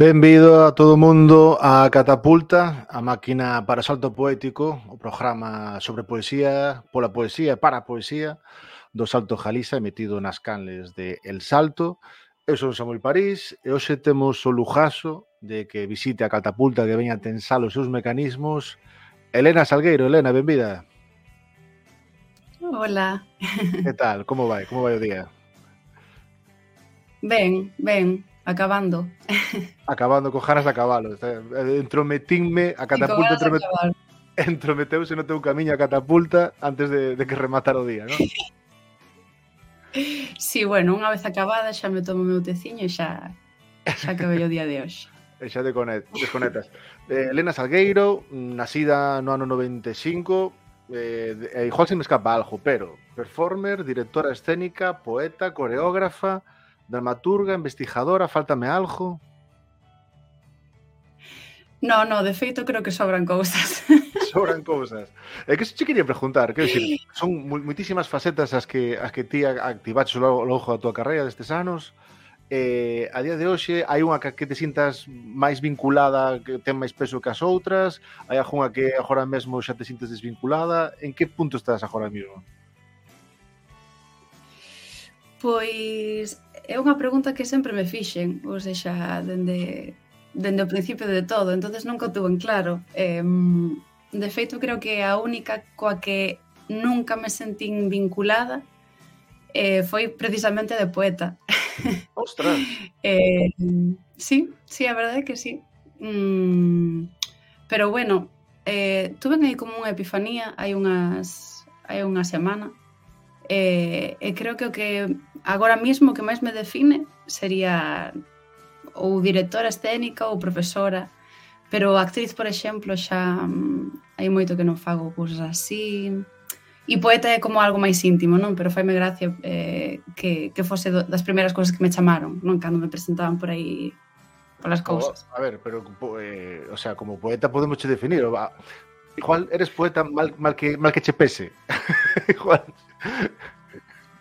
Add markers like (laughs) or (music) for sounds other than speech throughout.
Benvido a todo mundo a Catapulta, a máquina para salto poético, o programa sobre poesía, pola poesía e para a poesía do Salto Jalisa emitido nas canles de El Salto. Eu son Samuel París e hoxe temos o lujaso de que visite a Catapulta que veña a tensar os seus mecanismos Elena Salgueiro. Elena, benvida. Hola. Que tal? Como vai? Como vai o día? Ben, ben acabando. Acabando, con ganas de acabalo. Entrometinme a catapulta. Entromet... Entrometeuse no teu camiño a catapulta antes de, de que rematara o día, non? (laughs) Sí, bueno, unha vez acabada xa me tomo o meu teciño e xa, xa que o día de hoxe. (laughs) E xa te desconectas. Eh, Elena Salgueiro, nacida no ano 95, eh, igual se me escapa algo, pero performer, directora escénica, poeta, coreógrafa, dramaturga, investigadora, faltame algo? No, no, de feito creo que sobran cousas. (laughs) Sobran cousas. É que se quería preguntar, quero dicir, son moitísimas facetas as que as que ti activaches ao longo da tua carreira destes anos. Eh, a día de hoxe hai unha que te sintas máis vinculada, que ten máis peso que as outras, hai algunha que agora mesmo xa te sintes desvinculada. En que punto estás agora mesmo? Pois É unha pregunta que sempre me fixen, ou seja, dende, dende o principio de todo, entonces nunca o tuve en claro. Eh, de feito, creo que a única coa que nunca me sentín vinculada eh, foi precisamente de poeta. (laughs) Ostras! eh, sí, sí, a verdade é que sí. Mm, pero bueno, eh, tuve aí como unha epifanía hai unhas hai unha semana E, e creo que o que agora mesmo que máis me define sería ou directora escénica ou profesora, pero actriz, por exemplo, xa mm, hai moito que non fago cursos así. E poeta é como algo máis íntimo, non? Pero faime gracia eh, que, que fose do, das primeiras cousas que me chamaron, non? Cando me presentaban por aí polas cousas. O, a ver, pero eh, o sea, como poeta podemos che definir, va. Igual eres poeta mal, mal que mal que che pese. (laughs) Igual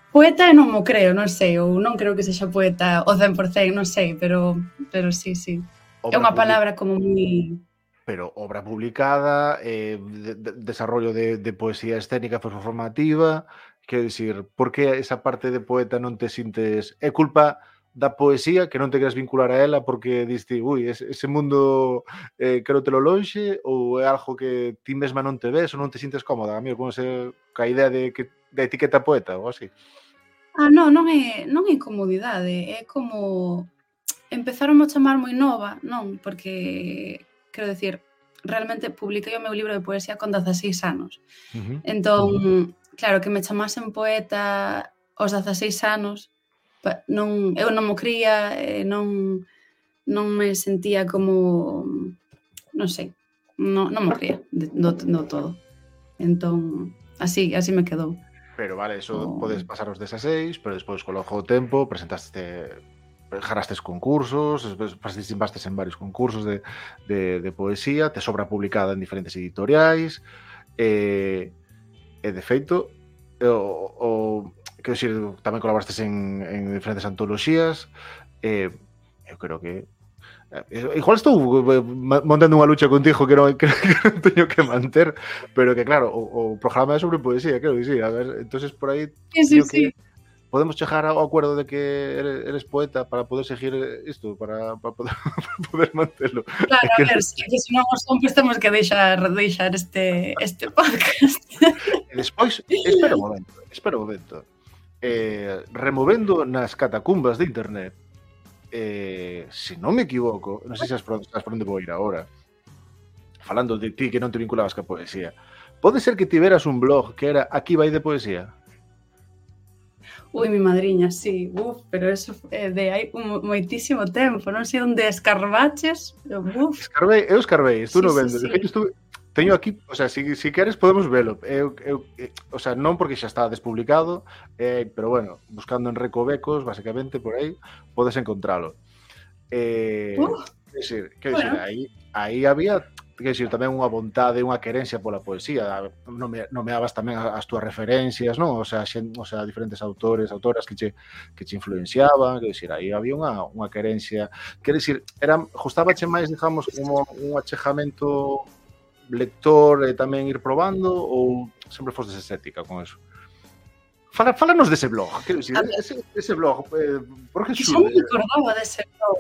Poeta non mo creo, non sei, ou non creo que sexa poeta o 100%, non sei, pero pero sí, sí. Obra é unha palabra como moi pero obra publicada, eh, de, de, desarrollo de, de poesía escénica performativa, quero dicir, por que esa parte de poeta non te sintes... É culpa da poesía que non te queres vincular a ela porque diste, ui, ese, ese mundo eh, quero te lo lonxe ou é algo que ti mesma non te ves ou non te sintes cómoda, amigo, como se ca idea de que da etiqueta poeta ou así? Ah, non, non é, non é incomodidade, é como empezaron a chamar moi nova, non, porque quero decir, realmente publiquei o meu libro de poesía con 16 anos. Uh -huh. Entón, uh -huh. claro, que me chamasen poeta aos 16 anos, non eu non mo cría, non non me sentía como non sei, non, non mo cría do, do todo. Entón, así así me quedou. Pero vale, eso no. podes pasaros desa seis, pero despois co longo tempo presentaste jarastes concursos, participaste en varios concursos de, de, de poesía, te sobra publicada en diferentes editoriais, e, eh, e eh, de feito, o, o quero dicir, tamén colaboraste en, en diferentes antoloxías, e eh, eu creo que Eh, igual estou eh, montando unha lucha contigo que non, que, (laughs) que non teño que manter, pero que claro, o, o programa é sobre poesía, creo que sí, a ver, entonces por aí sí, sí, sí. podemos chegar ao acuerdo de que eres poeta para poder seguir isto, para, para, poder, (laughs) para poder mantelo. Claro, que... a ver, si, que se non os compres temos que deixar, deixar este, este podcast. E despois, espera un momento, espera un momento. Eh, removendo nas catacumbas de internet, eh, se non me equivoco, non sei se as por as pronto vou ir agora, falando de ti que non te vinculabas ca poesía, pode ser que tiveras un blog que era Aquí vai de poesía? Ui, mi madriña, sí, uf, pero eso é de hai un, moitísimo tempo, non sei onde escarbaches, uf. Escarbei, eu escarbei, estuve sí, no vendo, sí, sí. estuve, Teño aquí, o sea, si, si queres podemos velo. Eu, eu, eh, o sea, non porque xa está despublicado, eh, pero bueno, buscando en recovecos, basicamente por aí, podes encontralo. Eh, uh, decir, que bueno. decir, aí, aí había que decir, tamén unha vontade, unha querencia pola poesía. Nomeabas tamén as túas referencias, non? O sea, xen, o sea diferentes autores, autoras que che, que che influenciaban, que decir, aí había unha, unha querencia. Quer decir, era, justábache máis, digamos, como un achejamento lector eh, e tamén ir probando ou sempre fostes escéptica con eso? Fala, falanos dese blog, quero dicir, ese, ese blog, eh, por que xurde? Eh. Que xa non me acordaba dese blog.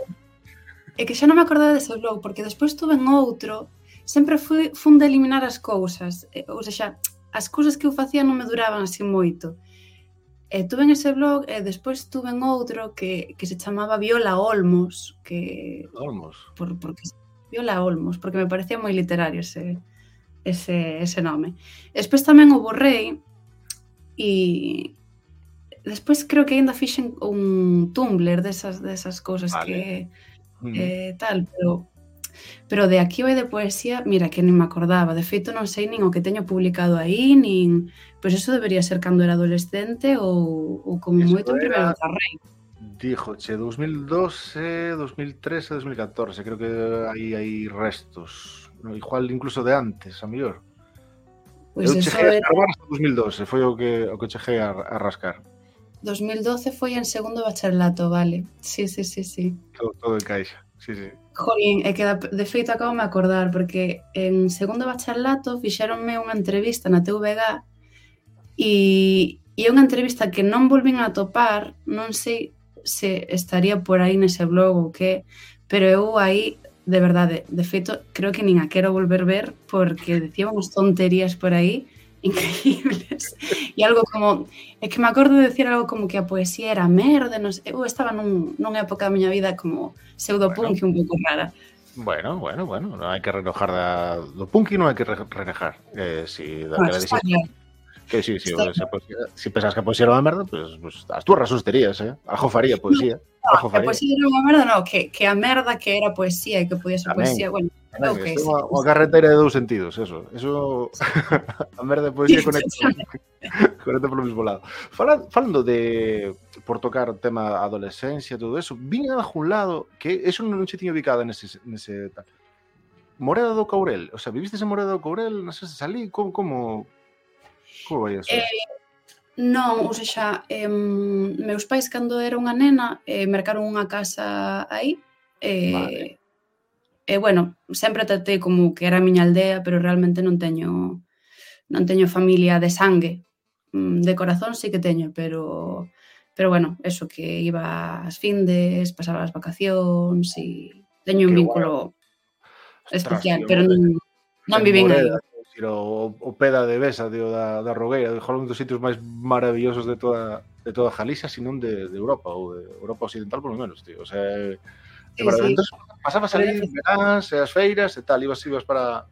É que xa non me acordaba dese blog, porque despois tuve en outro, sempre fui, fun de eliminar as cousas, eh, ou seja, as cousas que eu facía non me duraban así moito. E tuve en ese blog e despois tuve en outro que, que se chamaba Viola Olmos, que Olmos. Por, porque Viola Olmos, porque me parecía moi literario ese, ese, ese nome. Despois tamén o borrei e despois creo que ainda fixen un Tumblr desas, desas cousas vale. que mm. eh, tal, pero pero de aquí vai de poesía, mira, que nin me acordaba. De feito, non sei nin o que teño publicado aí, nin... Pois eso debería ser cando era adolescente ou, ou como moito en primeiro carreiro. Díjoche 2012, 2013, 2014, creo que aí hai restos, no, igual incluso de antes, a mellor. Pois pues eu cheguei era... a hasta 2012, foi o que o que cheguei a, a rascar. 2012 foi en segundo bacharelato, vale. Sí, sí, sí, sí. Todo, todo encaixa. Sí, sí. Jolín, é que de feito acabo me acordar porque en segundo bacharelato fixeronme unha entrevista na TVG e, e é unha entrevista que non volvín a topar, non sei se estaría por aí nese blog ou que, pero eu aí de verdade, de feito, creo que nin a quero volver ver porque decíamos tonterías por aí (laughs) increíbles. E algo como, é que me acordo de decir algo como que a poesía era merda, non sei, eu estaba nun, nunha época da miña vida como pseudopunk bueno. un pouco rara. Bueno, bueno, bueno, non hai que renojar da, do punk e non hai que renejar. Eh, si da bueno, que Que sí, sí, si, si pensas que a poesía era unha merda, pues, pues as túas razóns terías, eh? Algo faría poesía. No, algo faría. a poesía era unha merda, no, que, que a merda que era poesía e que podía ser Tamén. poesía, bueno, Creo que sí. Unha, unha carretera de dous sentidos, eso. Eso (laughs) a merda de poesía conecta, (laughs) conecta polo mismo lado. Fala, falando de por tocar o tema adolescencia todo eso, vin a algún lado que eso non se tiña ubicado nese, nese tal. Moreda do Courel, o sea, viviste en Moreda do Courel, non sei se salí, como como Como vai eso? eh, Non, ou seja, eh, meus pais cando era unha nena eh, mercaron unha casa aí eh, vale. e, eh, bueno, sempre tratei como que era a miña aldea, pero realmente non teño non teño familia de sangue, mm, de corazón sí que teño, pero pero bueno, eso que iba ás findes, pasaba as vacacións e teño un vínculo guay. especial, pero non, non vivín aí o, o peda de Besa, tío, da, da Rogueira, de un dos sitios máis maravillosos de toda de toda Galicia, sino de, de Europa, ou de Europa Occidental, polo menos, tío. O sea, sí, sí. Entonces, pasabas ali, verás, e as feiras e tal, ibas, ibas para,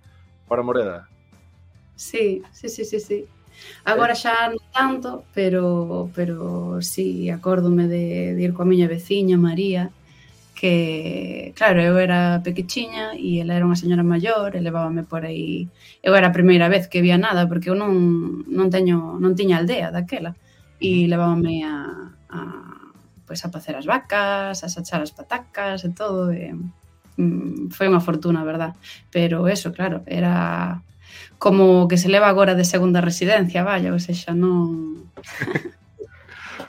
para Moreda. Sí, sí, sí, sí, sí. Agora eh. xa non tanto, pero pero sí, acórdome de, de ir coa miña veciña María, que, claro, eu era pequechiña e ela era unha señora maior, e levábame por aí. Eu era a primeira vez que vía nada, porque eu non, non, teño, non tiña aldea daquela. E levábame a, a, pois, a pacer as vacas, a sachar as patacas e todo. E, mm, foi unha fortuna, verdad? Pero eso, claro, era como que se leva agora de segunda residencia, vaya, ou seja, non... (laughs)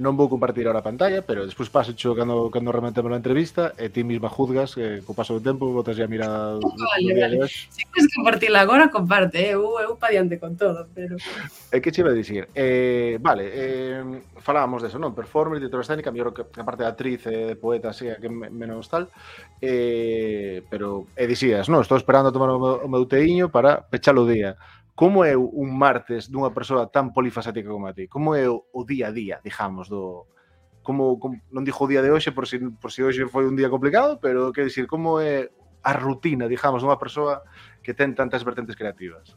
non vou compartir ahora a pantalla, pero despois paso cho cando, cando rematemos a entrevista e ti misma juzgas que co paso do tempo botas ya mirada (laughs) vale, vale. Se si queres compartirla agora, comparte, eh. eu, eu pa diante con todo, pero... E que che iba a dicir? Eh, vale, eh, falábamos deso, non? Performer, director escénica, mellor que, a parte de actriz, eh, poeta, así, que menos tal, eh, pero, e dicías, non? Estou esperando a tomar o meu, o meu teiño para pechar o día como é un martes dunha persoa tan polifacética como a ti? Como é o, o día a día, digamos, do como, como non dixo o día de hoxe por si por si hoxe foi un día complicado, pero quero dicir, como é a rutina, digamos, dunha persoa que ten tantas vertentes creativas?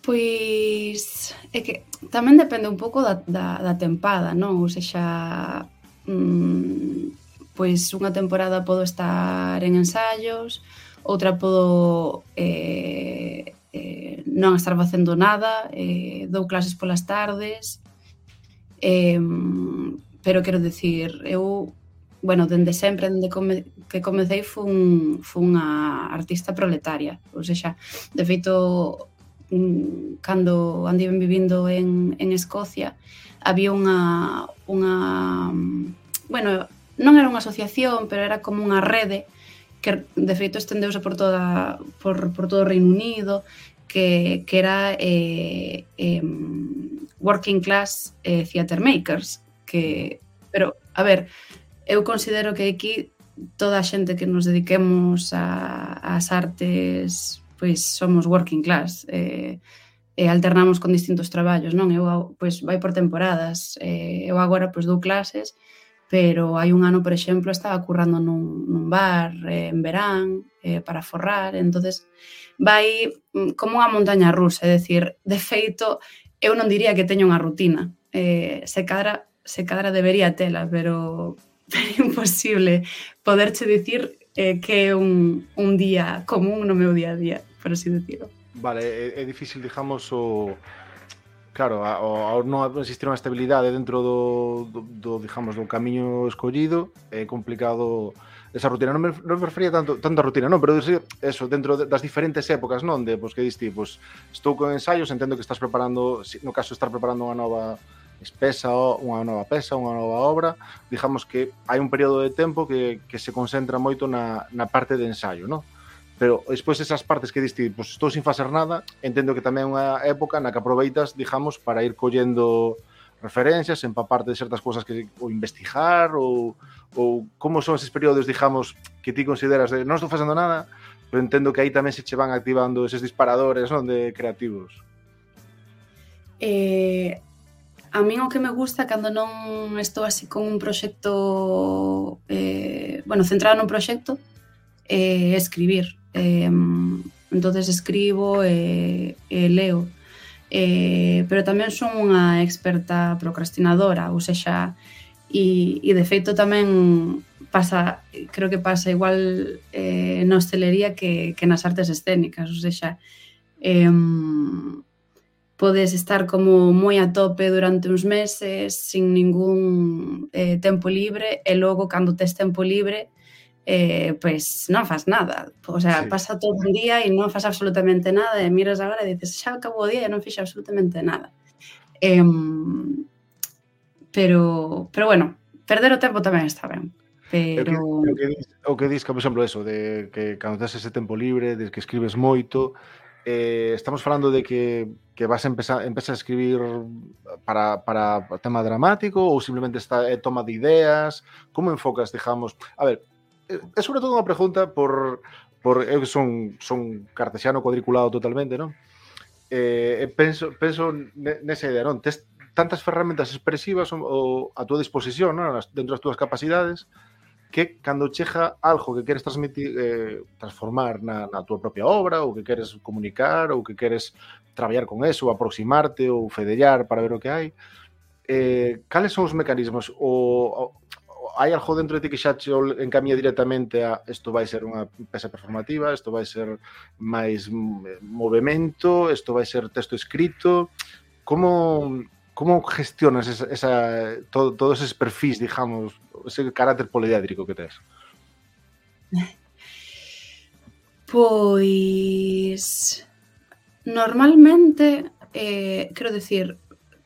Pois é que tamén depende un pouco da, da, da tempada, non? Ou seja, mm, pois unha temporada podo estar en ensaios, outra podo eh, eh, non estar facendo nada, eh, dou clases polas tardes, eh, pero quero decir, eu bueno, dende sempre, dende come, que comecei fun, fun unha artista proletaria, ou seja, de feito mm, cando andiven vivindo en, en Escocia había unha, unha bueno, non era unha asociación, pero era como unha rede que de feito estendeuse por toda por, por todo o Reino Unido, que, que era eh, eh, Working Class eh, Theater Makers, que pero a ver, eu considero que aquí toda a xente que nos dediquemos a, ás artes pois somos working class eh, e alternamos con distintos traballos non? Eu pois vai por temporadas eh, eu agora pois dou clases pero hai un ano, por exemplo, estaba currando nun, nun bar eh, en verán eh, para forrar, entonces vai mm, como unha montaña rusa, é dicir, de feito, eu non diría que teño unha rutina, eh, se cadra, se cadra debería tela, (laughs) pero é imposible poderche dicir eh, que é un, un día común no meu día a día, por así decirlo. Vale, é, é difícil, digamos, o Claro, ao, ao non existir unha estabilidade dentro do, do, do digamos, do camiño escollido, é complicado esa rutina. Non me, non me refería tanto, tanto a rutina, non, pero eso, dentro das diferentes épocas, non? De, pois, que diste, pois, estou con ensaios, entendo que estás preparando, no caso estar preparando unha nova espesa, unha nova pesa, unha nova obra, digamos que hai un período de tempo que, que se concentra moito na, na parte de ensaio, non? Pero despois esas partes que diste, pues, estou sin facer nada, entendo que tamén é unha época na que aproveitas, digamos, para ir collendo referencias, empaparte de certas cousas que ou investigar ou, ou como son eses períodos, digamos, que ti consideras de non estou facendo nada, pero entendo que aí tamén se che van activando eses disparadores non de creativos. Eh, a min o que me gusta cando non estou así con un proxecto eh, bueno, centrado nun proxecto eh, é eh, escribir Eh, entonces escribo e, e leo. Eh, pero tamén son unha experta procrastinadora, ou sexa, e, e de feito tamén pasa, creo que pasa igual eh, na hostelería que, que nas artes escénicas, ou sexa, eh, podes estar como moi a tope durante uns meses sin ningún eh, tempo libre e logo cando tes tempo libre eh, pues non faz nada. O sea, sí. pasa todo o día e non faz absolutamente nada e miras agora e dices, xa acabou o día e non fixe absolutamente nada. Eh, pero, pero bueno, perder o tempo tamén está ben. Pero... O que, o que, dis, o que dis, que, por exemplo, eso, de que cando tes ese tempo libre, de que escribes moito, eh, estamos falando de que, que vas a empezar, empezar a escribir para, para tema dramático ou simplemente está, eh, toma de ideas? Como enfocas, digamos? A ver, Eh, é sobre todo unha pregunta por, por eh, eu son, son cartesiano cuadriculado totalmente, non? Eh, eh, penso, penso nesa idea, non? Tes tantas ferramentas expresivas ou a túa disposición, non? dentro das túas capacidades, que cando chega algo que queres transmitir, eh, transformar na, na túa propia obra, ou que queres comunicar, ou que queres traballar con eso, ou aproximarte ou fedellar para ver o que hai, eh, cales son os mecanismos? O, o hai algo dentro de ti que xa te encamía directamente a isto vai ser unha peça performativa, isto vai ser máis eh, movimento, isto vai ser texto escrito. Como como gestionas esa, esa todo, todos esos perfis, digamos, ese carácter poliédrico que tes? (laughs) Pois normalmente eh, quero decir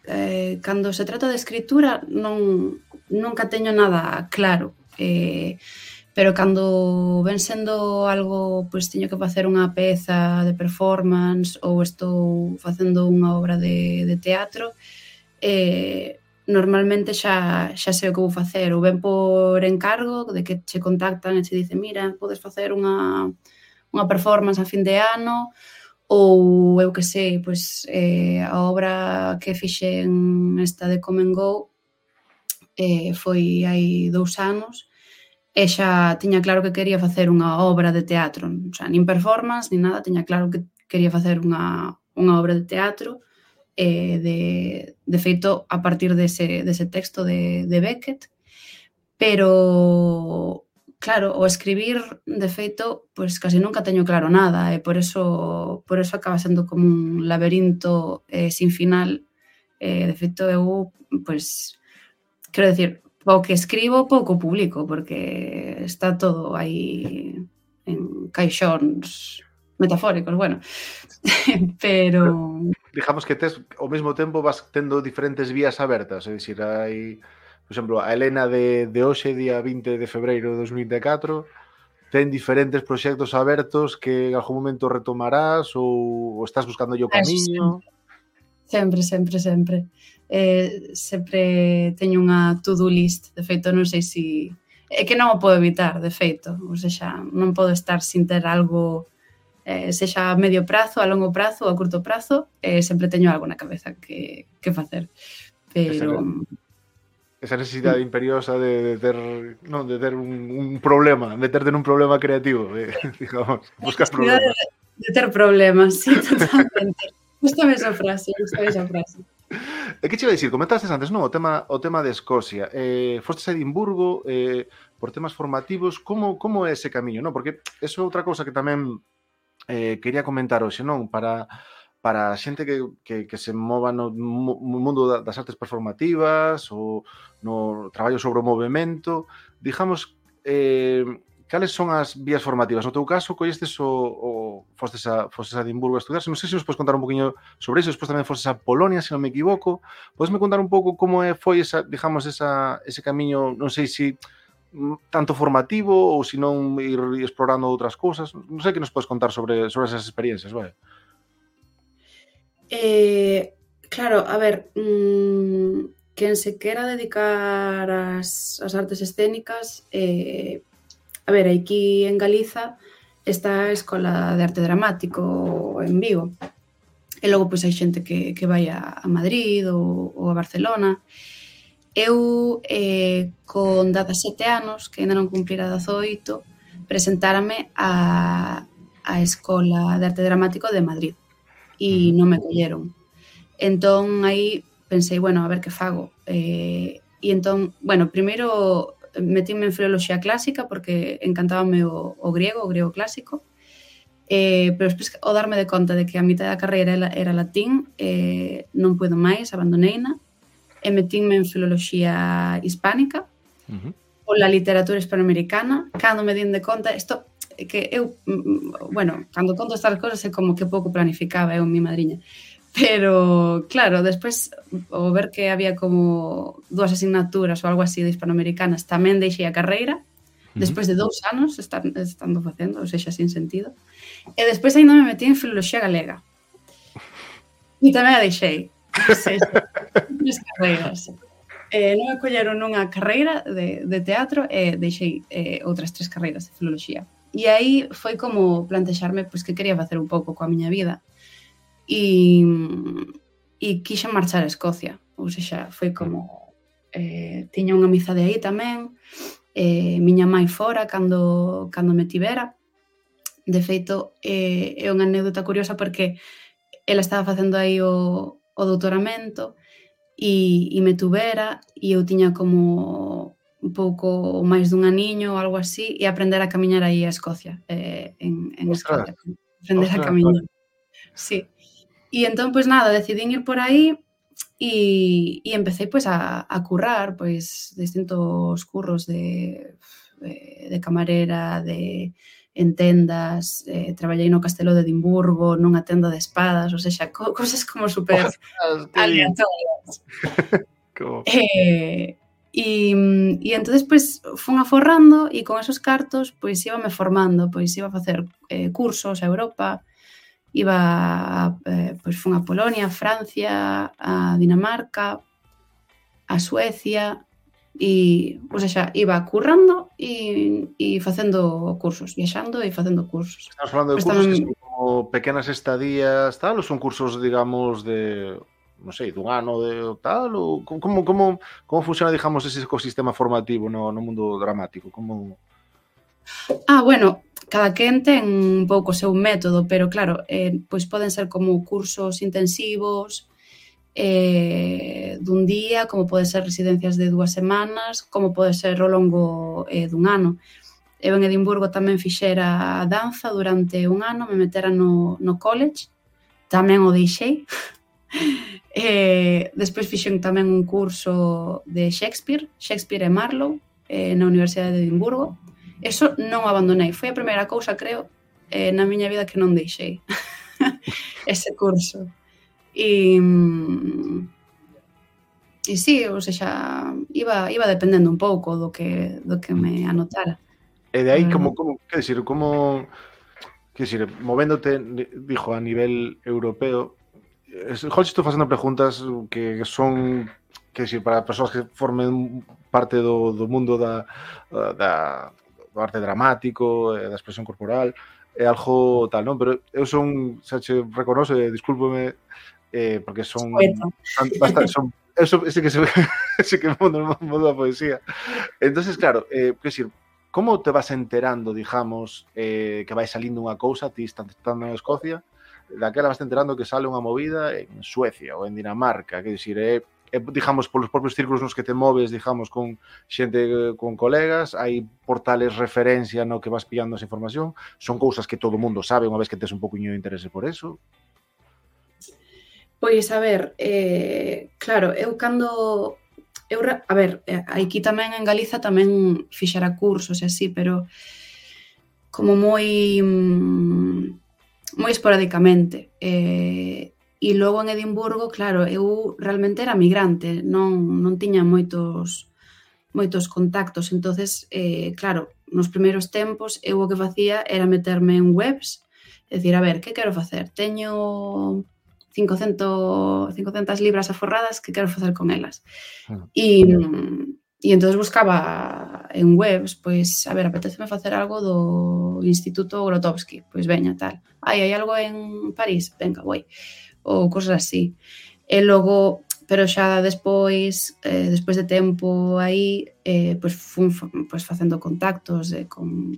eh, cando se trata de escritura non nunca teño nada claro. Eh, pero cando ven sendo algo, pois teño que facer unha peza de performance ou estou facendo unha obra de, de teatro, eh, normalmente xa, xa sei o que vou facer, ou ben por encargo de que che contactan e che dicen, mira, podes facer unha, unha performance a fin de ano, ou eu que sei, pois eh, a obra que fixen esta de Come and Go, eh, foi hai dous anos, e xa tiña claro que quería facer unha obra de teatro, o sea, nin performance, nin nada, tiña claro que quería facer unha, unha obra de teatro, eh, de, de feito a partir dese, dese texto de, de Beckett, pero claro, o escribir, de feito, pois pues, case nunca teño claro nada e por eso por eso acaba sendo como un laberinto eh, sin final. Eh, de feito, eu pois pues, Quero decir, o que escribo pouco publico, porque está todo aí en caixóns metafóricos, bueno. (laughs) Pero... Digamos que tes, ao mesmo tempo vas tendo diferentes vías abertas, é dicir, hai... Por exemplo, a Helena de, de hoxe, día 20 de febreiro de 2024, ten diferentes proxectos abertos que en algún momento retomarás ou, ou estás buscando o camiño? Sempre, sempre, sempre eh, sempre teño unha to-do list, de feito non sei se si... é que non o podo evitar, de feito, ou seja, non podo estar sin ter algo eh, sexa a medio prazo, a longo prazo ou a curto prazo, eh, sempre teño algo na cabeza que, que facer. Pero... Esa, esa necesidade imperiosa de, de ter, non, de ter un, un problema, de nun ter un problema creativo, eh, (laughs) digamos, buscas problemas. De, de ter problemas, sí, (laughs) totalmente. Gústame esa frase, gústame esa frase. E que che iba a dicir? Comentaste antes, non? O tema, o tema de Escocia. Eh, fostes a Edimburgo eh, por temas formativos. Como, como é ese camiño? Non? Porque eso é outra cousa que tamén eh, quería comentar hoxe, non? Para, para a xente que, que, que se mova no mundo das artes performativas ou no traballo sobre o movimento, digamos, eh, cales son as vías formativas? No teu caso, collestes o, o fostes, a, fostes a Edimburgo a estudarse, non sei se nos podes contar un poquinho sobre iso, despois tamén fostes a Polonia, se non me equivoco, podesme contar un pouco como é, foi esa, digamos, esa, ese camiño, non sei se mm, tanto formativo ou se non ir explorando outras cousas, non sei que nos podes contar sobre, sobre esas experiencias, vai. Eh, claro, a ver, mmm, quen se quera dedicar ás, ás artes escénicas, eh, A ver, aquí en Galiza está a Escola de Arte Dramático en Vigo. E logo pois hai xente que, que vai a, a Madrid ou, ou a Barcelona. Eu, eh, con 17 anos, que ainda non cumplira 18, presentárame a, a Escola de Arte Dramático de Madrid e non me colleron. Entón, aí pensei, bueno, a ver que fago. Eh, e entón, bueno, primeiro metíme en filoloxía clásica porque encantábame o, o griego, o griego clásico. Eh, pero despois o darme de conta de que a mitad da carreira era, era latín, eh, non puedo máis, abandoneina, e metíme en filoloxía hispánica, uh -huh. pola literatura hispanoamericana, cando me din de conta, isto que eu, mm, mm, bueno, cando conto estas cosas é como que pouco planificaba eu mi madriña, Pero, claro, despois o ver que había como dúas asignaturas ou algo así de hispanoamericanas, tamén deixei a carreira, despois de dous anos estar, estando facendo, ou seja, sin sentido. E despois ainda me metí en filoloxía galega. E tamén a deixei. Ou seja, carreiras. Eh, non me colleron unha carreira de, de teatro e deixei eh, outras tres carreiras de filoloxía. E aí foi como plantexarme pois, que quería facer un pouco coa miña vida e, e quixen marchar a Escocia. Ou seja, foi como... Eh, tiña unha amizade aí tamén, eh, miña mãe fora cando, cando me tivera. De feito, eh, é unha anécdota curiosa porque ela estaba facendo aí o, o doutoramento e, e me tuvera e eu tiña como un pouco máis dun aniño ou algo así e aprender a camiñar aí a Escocia eh, en, en Escocia aprender Ostras. a camiñar sí. E entón, pois nada, decidín ir por aí e, e empecé pois a, a currar pois distintos curros de, de, de camarera, de en tendas, eh, traballei no Castelo de Edimburgo, nunha tenda de espadas, ou seja, co (laughs) cosas como super aleatorias. (laughs) eh, E, e entonces pois fun aforrando e con esos cartos pois íbame formando, pois iba a facer eh, cursos a Europa, Iba, a, eh, pois fun a Polonia, a Francia, a Dinamarca, a Suecia, e, ou seja, iba currando e, e facendo cursos, viaxando e facendo cursos. Estamos falando de cursos tamén... que son como pequenas estadías, tal, ou son cursos, digamos, de non sei, dun ano de tal, ou como, como, como funciona, digamos, ese ecosistema formativo no, no mundo dramático? Como... Ah, bueno, cada quen ten un pouco o seu método, pero claro, eh, pois poden ser como cursos intensivos eh, dun día, como pode ser residencias de dúas semanas, como pode ser ao longo eh, dun ano. Eu en Edimburgo tamén fixera a danza durante un ano, me metera no, no college, tamén o deixei. (laughs) eh, despois fixen tamén un curso de Shakespeare, Shakespeare e Marlowe, eh, na Universidade de Edimburgo. Eso non abandonei. Foi a primeira cousa, creo, eh, na miña vida que non deixei. (laughs) ese curso. E... Mm, e sí, ou seja, iba, iba dependendo un pouco do que, do que me anotara. E de aí, como, como, que decir, como, que decir, movéndote, dijo, a nivel europeo, Jorge, estou facendo preguntas que son que decir, para persoas que formen parte do, do mundo da, da do arte dramático, eh, da expresión corporal, é algo tal, non? Pero eu son, xa che reconoce, discúlpeme, eh, porque son, bastante, son eso ese que se (laughs) ese que mundo mundo da poesía. Entonces, claro, eh, que decir, como te vas enterando, digamos, eh, que vai salindo unha cousa, ti estás estando en Escocia, daquela vas enterando que sale unha movida en Suecia ou en Dinamarca, que dicir, é eh, e, digamos, polos propios círculos nos que te moves, digamos, con xente, eh, con colegas, hai portales referencia no que vas pillando esa información, son cousas que todo mundo sabe unha vez que tes un poquinho de interese por eso. Pois, a ver, eh, claro, eu cando... Eu, a ver, eh, aquí tamén en Galiza tamén fixera cursos e así, pero como moi mm, moi esporadicamente. Eh, E logo en Edimburgo, claro, eu realmente era migrante, non, non tiña moitos moitos contactos, entonces eh, claro, nos primeiros tempos eu o que facía era meterme en webs, e dicir, a ver, que quero facer? Teño 500, 500 libras aforradas, que quero facer con elas? Ah, e, e entonces buscaba en webs, pois, a ver, apeteceme facer algo do Instituto Grotowski, pois veña, tal. Ai, hai algo en París? Venga, vou ou cosas así. E logo, pero xa despois, eh, despois de tempo aí, eh, pois fun pois facendo contactos eh, con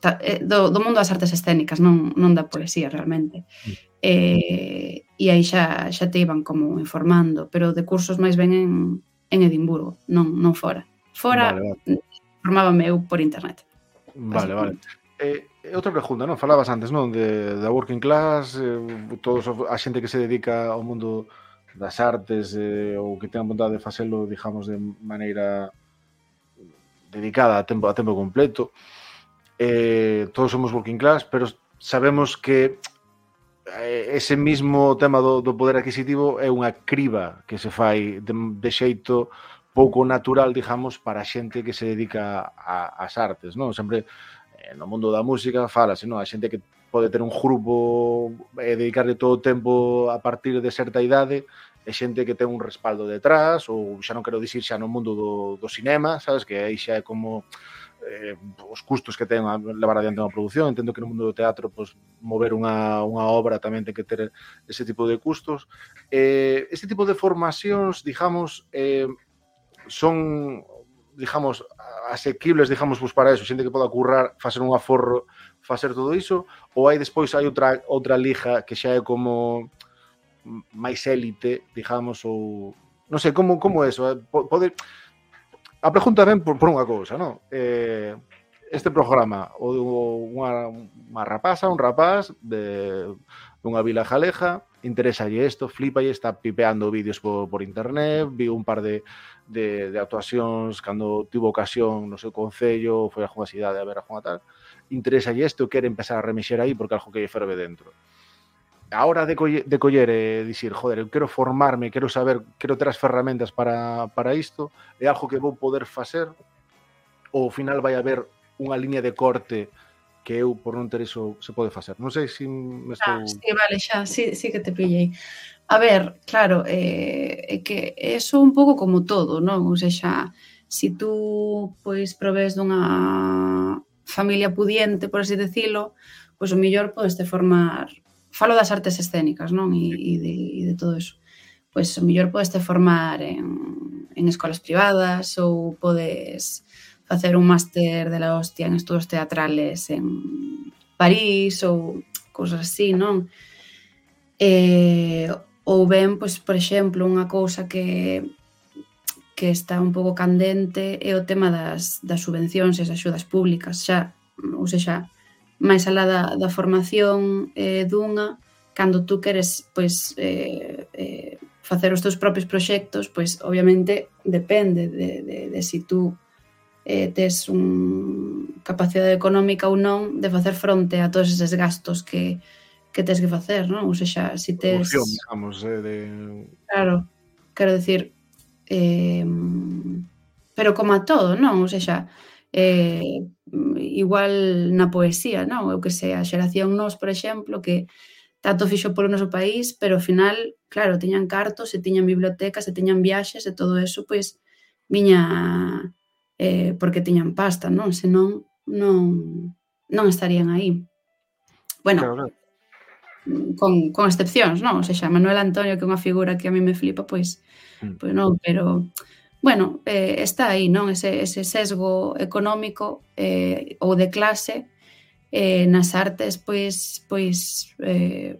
ta, eh, do, do mundo das artes escénicas, non, non da poesía realmente. Mm. Eh, e aí xa, xa te iban como informando, pero de cursos máis ben en, en Edimburgo, non, non fora. Fora vale, vale. formábame eu por internet. Vale, vale. Eh, outra pregunta, non? Falabas antes, non? De, da working class, eh, todos a xente que se dedica ao mundo das artes eh, ou que ten vontade de facelo, digamos, de maneira dedicada a tempo a tempo completo. Eh, todos somos working class, pero sabemos que eh, ese mismo tema do, do poder adquisitivo é unha criba que se fai de, de xeito pouco natural, digamos, para a xente que se dedica ás artes, non? Sempre no mundo da música falase, non? A xente que pode ter un grupo eh, e dedicarle todo o tempo a partir de certa idade é xente que ten un respaldo detrás ou xa non quero dicir xa no mundo do, do cinema, sabes? Que aí xa é como eh, os custos que ten a levar adiante unha produción. Entendo que no mundo do teatro pois, mover unha, unha obra tamén ten que ter ese tipo de custos. Eh, este tipo de formacións, digamos, eh, son digamos, asequibles, digamos, pues para eso, xente que poda currar, facer un aforro, facer todo iso, ou hai despois hai outra outra liga que xa é como máis élite, digamos, ou non sei como como é eso, eh? pode A pregunta ven por, por unha cousa, non? Eh, este programa ou unha, unha rapaza, un rapaz de dunha vila jaleja, interesalle isto, flipa e está pipeando vídeos por, por internet, viu un par de, de, de actuacións cando tivo ocasión no seu concello, foi a unha cidade a ver a unha tal, interesalle isto, quere empezar a remexer aí porque algo que lle ferve dentro. A hora de coller, de coller e dicir, joder, eu quero formarme, quero saber, quero ter as ferramentas para, para isto, é algo que vou poder facer, ou ao final vai haber unha liña de corte que eu por non ter iso se pode facer. Non sei se me ah, estou... Ah, sí, vale, xa, sí, sí que te pillei. A ver, claro, eh, é eh, que eso un pouco como todo, non? Ou seja, si tú pois provés dunha familia pudiente, por así decirlo, pois o mellor podes te formar falo das artes escénicas, non? E, e, de, e de todo eso. Pois o mellor podes te formar en, en escolas privadas ou podes facer un máster de la hostia en estudos teatrales en París ou cousas así, non? Eh, ou ben, pois, por exemplo, unha cousa que que está un pouco candente é o tema das, das subvencións e as axudas públicas, xa, ou seja, máis alá da, da formación eh, dunha, cando tú queres pois, eh, eh, facer os teus propios proxectos, pois obviamente depende de, de, de, de si tú eh, tes un capacidade económica ou non de facer fronte a todos eses gastos que, que tes que facer, non? Ou seja, si tes... Opción, digamos, eh, de... Claro, quero decir, Eh, pero como a todo, non? Ou seja, eh, igual na poesía, non? Eu que sei, a xeración nos, por exemplo, que tanto fixo polo noso país, pero ao final, claro, tiñan cartos, e tiñan bibliotecas, e tiñan viaxes, e todo eso, pois, viña eh, porque tiñan pasta, non? Senón non, non estarían aí. Bueno, claro. con, con excepcións, non? O sea, Manuel Antonio, que é unha figura que a mí me flipa, pois, mm. pois non, pero bueno, eh, está aí, non? Ese, ese sesgo económico eh, ou de clase eh, nas artes, pois, pois eh,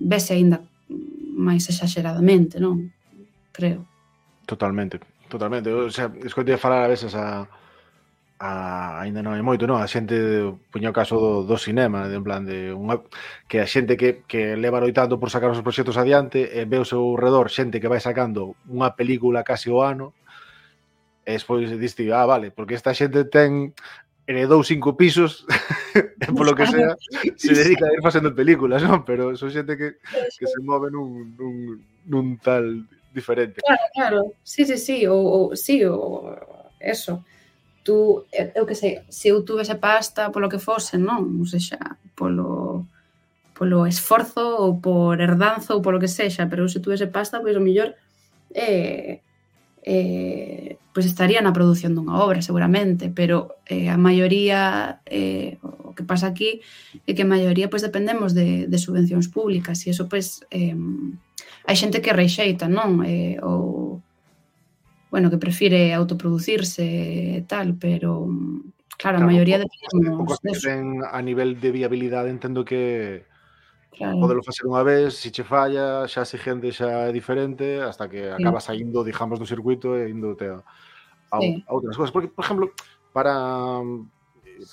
vese aínda máis exageradamente, non? Creo. Totalmente totalmente. O sea, escoitei falar a veces a, a ainda non hai moito, non? A xente puña o caso do, do cinema, de, en plan de unha, que a xente que, que leva loitando por sacar os proxectos adiante e ve o seu redor xente que vai sacando unha película case o ano e despois diste, ah, vale, porque esta xente ten heredou cinco pisos (laughs) e polo que sea se dedica a ir facendo películas, non? Pero son xente que, que se move nun, nun, nun tal diferente. Claro, claro. Sí, sí, sí, ou, ou sí, ou eso. Tú, eu que sei, se eu tuvese pasta polo que fose, non? Ou seja, polo polo esforzo ou por herdanzo ou polo que sexa, pero se tuvese pasta, pois o mellor eh, eh, pois estaría na produción dunha obra, seguramente, pero eh, a maioría, eh, o que pasa aquí, é que a maioría pois, dependemos de, de subvencións públicas, e iso, pois, eh, hai xente que reixeita, non? Eh, ou, bueno, que prefire autoproducirse e tal, pero, claro, a maioría de dependemos... Poucos que ten a nivel de viabilidade, entendo que Claro. Podelo facer unha vez, se che falla, xa se xente xa é diferente, hasta que acaba sí. saindo, digamos, do circuito e indo a, a, sí. a outras cousas. Porque, por exemplo, para...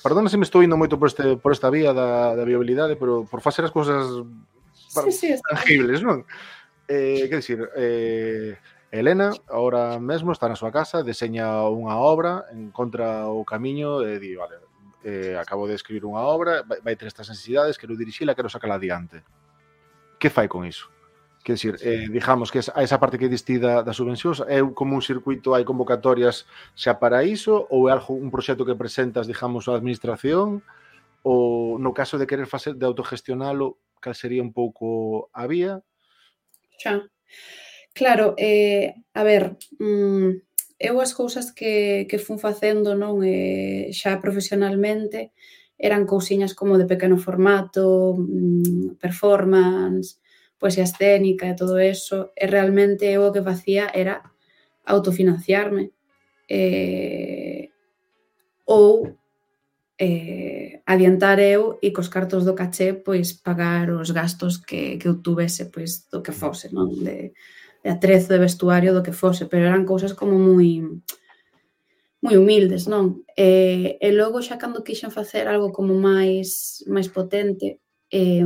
Perdona se me estou indo moito por, este, por esta vía da, da viabilidade, pero por facer as cousas para, sí, sí, tangibles, non? Eh, que dicir, eh, Elena ahora mesmo está na súa casa, deseña unha obra, encontra o camiño e di, vale, eh, acabo de escribir unha obra, vai, vai ter estas necesidades, quero dirixila, quero sacala adiante. Que fai con iso? Que decir, eh, digamos que a esa parte que distí da, das subvencións é como un circuito, hai convocatorias xa para iso ou é algo un proxecto que presentas, digamos, á administración ou no caso de querer facer de autogestionalo, cal sería un pouco a vía? Xa. Claro, eh, a ver, mmm, eu as cousas que, que fun facendo non eh, xa profesionalmente eran cousiñas como de pequeno formato, mm, performance, poesía escénica e todo eso, e realmente eu o que facía era autofinanciarme eh, ou eh, adiantar eu e cos cartos do caché pois pagar os gastos que, que eu tuvese pois, do que fose, non? De, de atrezo, de vestuario, do que fose, pero eran cousas como moi moi humildes, non? E, e logo xa cando quixen facer algo como máis máis potente, eh,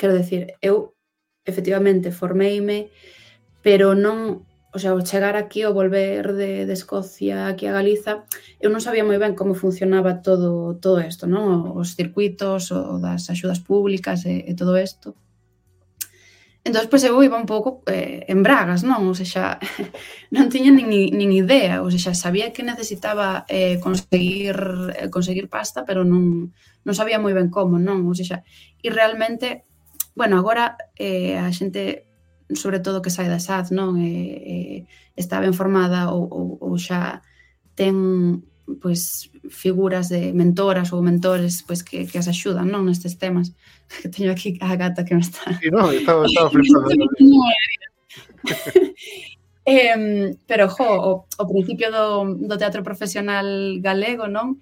quero decir, eu efectivamente formeime, pero non, o sea, ao chegar aquí ou volver de, de Escocia aquí a Galiza, eu non sabía moi ben como funcionaba todo todo isto, non? Os circuitos, o das axudas públicas e, e todo isto. Entón, pois eu iba un pouco eh, en bragas, non? Ou seja, (laughs) non tiña nin, nin idea, ou seja, sabía que necesitaba eh, conseguir eh, conseguir pasta, pero non, non sabía moi ben como, non? Ou seja, e realmente, bueno, agora eh, a xente sobre todo que sai da SAD, non? Eh, eh, está ben formada ou, ou, ou xa ten pois figuras de mentoras ou mentores pois que, que as axudan non nestes temas. (laughs) Que teño aquí a gata que me está sí, no, estaba, estaba flipando eh, (laughs) pero jo, o, o principio do, do teatro profesional galego non?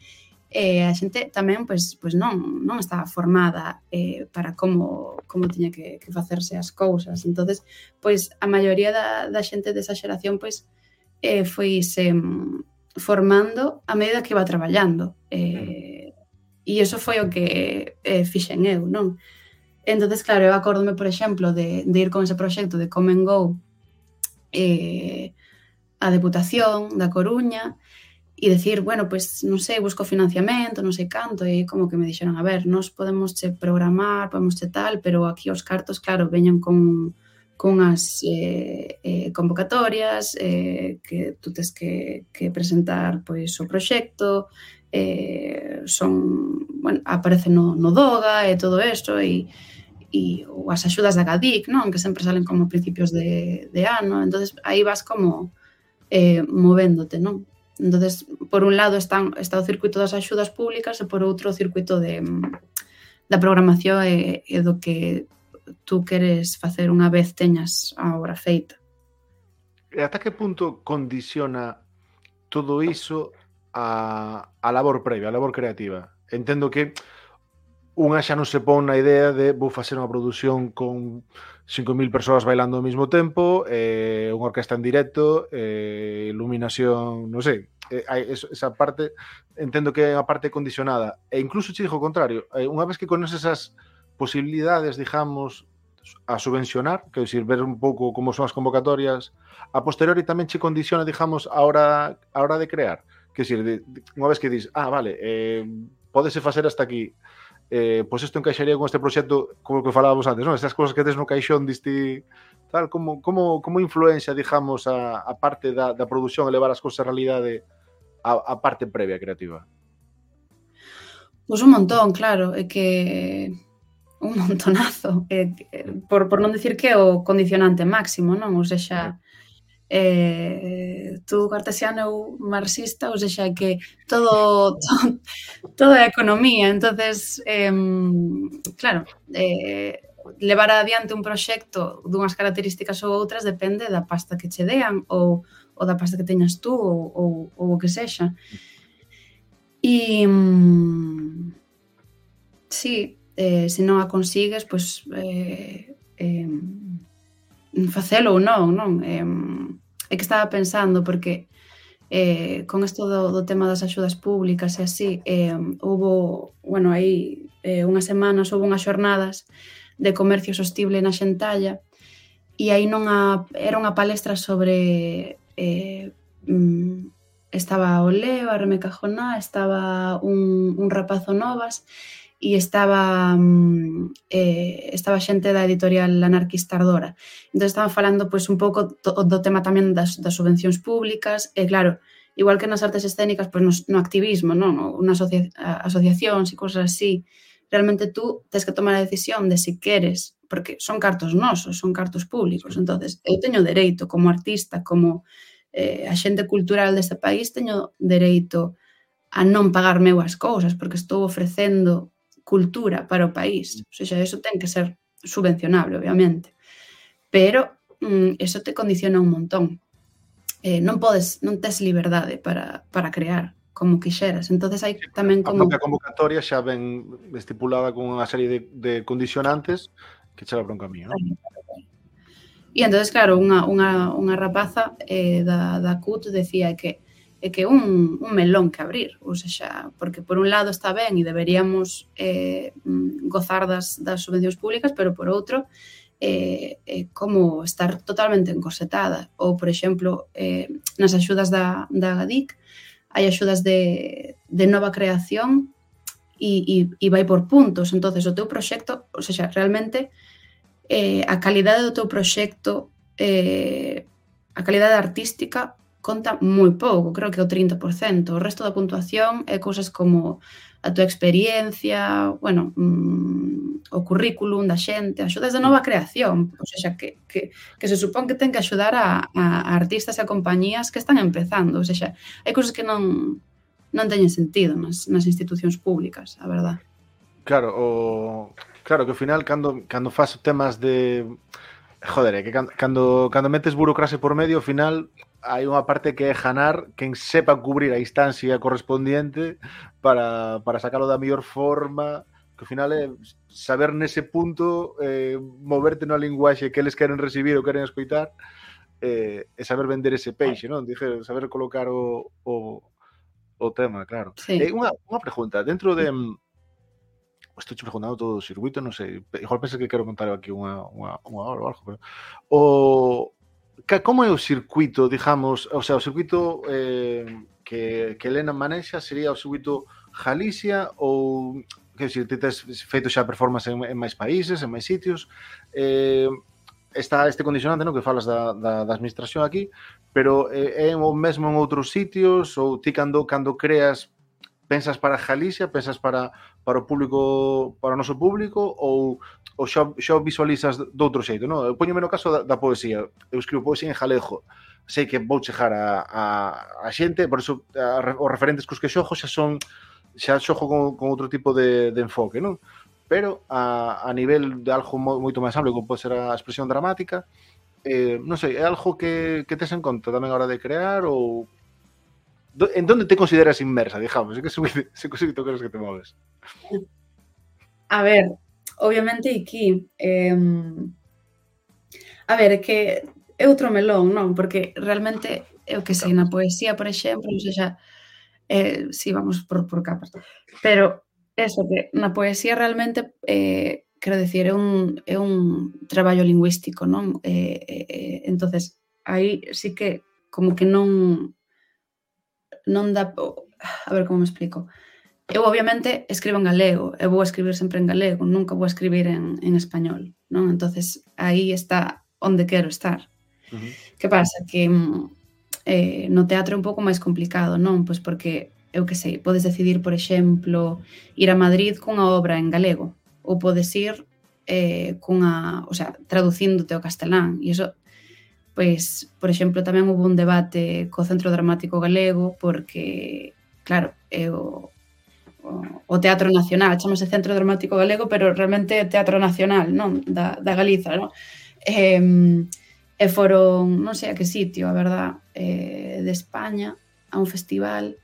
Eh, a xente tamén pois, pois non, non estaba formada eh, para como, como tiña que, que facerse as cousas. Entonces pois a maioría da, da xente desa xeración pois eh, foi se formando a medida que iba traballando. Eh, e iso foi o que eh, fixen eu, non? entonces claro, eu acórdome, por exemplo, de, de ir con ese proxecto de Come and Go eh, a Deputación da Coruña e decir, bueno, pues, non sei, busco financiamento, non sei canto, e como que me dixeron, a ver, nos podemos che programar, podemos che tal, pero aquí os cartos, claro, veñan con cunhas eh, eh, convocatorias eh, que tú tens que, que presentar pois o proxecto eh, son bueno, aparece no, no DOGA e todo isto e, e ou as axudas da GADIC non? que sempre salen como principios de, de ano entonces aí vas como eh, movéndote non? entonces por un lado están, está o circuito das axudas públicas e por outro o circuito de, da programación e, e do que tú queres facer unha vez teñas a obra feita. E ata que punto condiciona todo iso a, a labor previa, a labor creativa? Entendo que unha xa non se pon na idea de vou facer unha produción con 5.000 persoas bailando ao mesmo tempo, eh, unha orquesta en directo, eh, iluminación, non sei, eh, hai esa parte, entendo que é unha parte condicionada. E incluso, che dixo o contrario, eh, unha vez que conoces as, esas posibilidades, digamos, a subvencionar, quero dizer, ver un pouco como son as convocatorias, a posteriori tamén che condiciona, digamos, a hora, a hora de crear. Quer dicir, de, de, unha vez que dis, ah, vale, eh, podese facer hasta aquí, eh, pois isto encaixaría con este proxecto como que falábamos antes, non? Estas cousas que tes no caixón diste tal, como, como, como influencia, digamos, a, a parte da, da produción elevar levar as cousas a realidade a, a parte previa creativa? Pois un montón, claro, é que un montonazo, (laughs) eh, por, por non dicir que o condicionante máximo, non? Ou seja, eh, tú cartesiano ou marxista, ou seja, que todo, todo, (laughs) todo é economía, entonces eh, claro, eh, levar adiante un proxecto dunhas características ou outras depende da pasta que che dean ou, ou da pasta que teñas tú ou, ou, ou o que sexa. E... Mm, sí, eh, se non a consigues, pois eh, eh, facelo ou non, non? Eh, é que estaba pensando porque eh, con isto do, do tema das axudas públicas e así, eh, hubo, bueno, aí eh, unhas semanas houve unhas xornadas de comercio sostible na Xentalla e aí non a, era unha palestra sobre eh, mm, estaba o Leo, a Remeca Joná, estaba un, un rapazo Novas e estaba mm, eh, estaba xente da editorial anarquista Ardora. Entón estaban falando pois un pouco do, do tema tamén das, das subvencións públicas e claro, igual que nas artes escénicas, pois no, no activismo, non? Unha asocia, asociacións e cousas así, realmente tú tens que tomar a decisión de si queres, porque son cartos nosos, son cartos públicos, entonces eu teño dereito como artista, como eh, xente cultural deste país, teño dereito a non pagar meu as cousas, porque estou ofrecendo cultura para o país. Mm. Ou sea, eso ten que ser subvencionable, obviamente. Pero mm, eso te condiciona un montón. Eh, non podes, non tes liberdade para, para crear como quixeras. Entonces hai tamén como... A propia convocatoria xa ven estipulada con unha serie de, de condicionantes que xa para un camiño, non? E entonces, claro, unha, unha, unha rapaza eh, da, da CUT decía que é que un, un melón que abrir, ou seja, porque por un lado está ben e deberíamos eh, gozar das, das subvencións públicas, pero por outro, eh, eh, como estar totalmente encorsetada. Ou, por exemplo, eh, nas axudas da, da GADIC, hai axudas de, de nova creación e, e, e vai por puntos. entonces o teu proxecto, ou seja, realmente eh, a calidade do teu proxecto eh, a calidade artística conta moi pouco, creo que o 30%. O resto da puntuación é cousas como a túa experiencia, bueno, mm, o currículum da xente, axudas de nova creación, ou seja, que, que, que se supón que ten que axudar a, a, artistas e a compañías que están empezando, ou seja, hai cousas que non non teñen sentido nas, nas institucións públicas, a verdad. Claro, o claro que ao final cando cando fas temas de joder, é que cando cando, cando metes burocracia por medio, ao final hai unha parte que é janar quen sepa cubrir a instancia correspondiente para, para sacalo da mellor forma que ao final é saber nese punto eh, moverte na linguaxe que eles queren recibir ou queren escoitar eh, e saber vender ese peixe, non? Dije, saber colocar o, o, o tema, claro. Sí. Eh, unha, unha pregunta, dentro de... Estou che preguntando todo o circuito, non sei, igual pensas que quero contar aquí unha, unha, unha hora ou algo, pero... O, como é o circuito, digamos, o sea, o circuito eh, que, que Elena manexa sería o circuito Galicia ou que decir, ti tes feito xa performance en, en máis países, en máis sitios. Eh, está este condicionante, no que falas da, da, da administración aquí, pero eh, é o mesmo en outros sitios ou ti cando cando creas pensas para Galicia, pensas para para o público para o noso público ou, ou xa, xa o visualizas doutro xeito, non? Eu poñome no caso da, da poesía. Eu escribo poesía en jalejo. Sei que vou chejar a, a, a xente, por iso a, os referentes cos que xojo xa son xa xojo con, con outro tipo de, de enfoque, non? Pero a, a nivel de algo moito máis amplio, como pode ser a expresión dramática, eh, non sei, é algo que, que tes en conta tamén a hora de crear ou En dónde te consideras inmersa, digamos? É que (laughs) subite, se cosito crees que te moves. A ver, obviamente aquí eh, a ver, é que é outro melón, non? Porque realmente é o que sei na poesía, por exemplo, ou xa, eh, si sí, vamos por, por capas. Pero eso, que na poesía realmente eh, quero decir, é un, é un traballo lingüístico, non? Eh, eh, eh, entonces aí sí que como que non non dá... A ver como me explico. Eu, obviamente, escribo en galego, eu vou escribir sempre en galego, nunca vou escribir en, en español, non? entonces aí está onde quero estar. Uh -huh. Que pasa? Que mm, eh, no teatro é un pouco máis complicado, non? Pois porque, eu que sei, podes decidir, por exemplo, ir a Madrid cunha obra en galego, ou podes ir eh, cunha, o sea, traducíndote ao castelán, e iso pois, por exemplo, tamén houve un debate co Centro Dramático Galego porque, claro, eh, é o, o, Teatro Nacional, chamase Centro Dramático Galego, pero realmente é Teatro Nacional, non? Da, da Galiza, non? E, e foron, non sei a que sitio, a verdad, eh, de España, a un festival,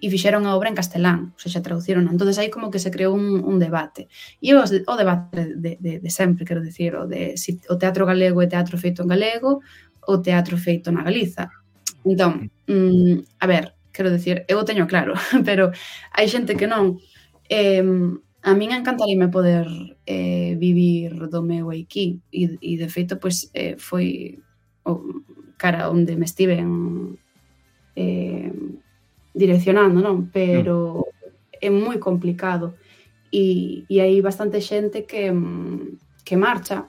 e fixeron a obra en castelán, ou seja, traduciron. entonces aí como que se creou un, un debate. E o, o debate de, de, de sempre, quero dicir, o de si o teatro galego é teatro feito en galego, o teatro feito na Galiza. Entón, mm, a ver, quero decir, eu o teño claro, (laughs) pero hai xente que non. Eh, a min encantaríame poder eh, vivir do meu aquí e, e de feito, pois, eh, foi o, cara onde me estiven eh, direccionando, non? Pero no. é moi complicado e, e hai bastante xente que, que marcha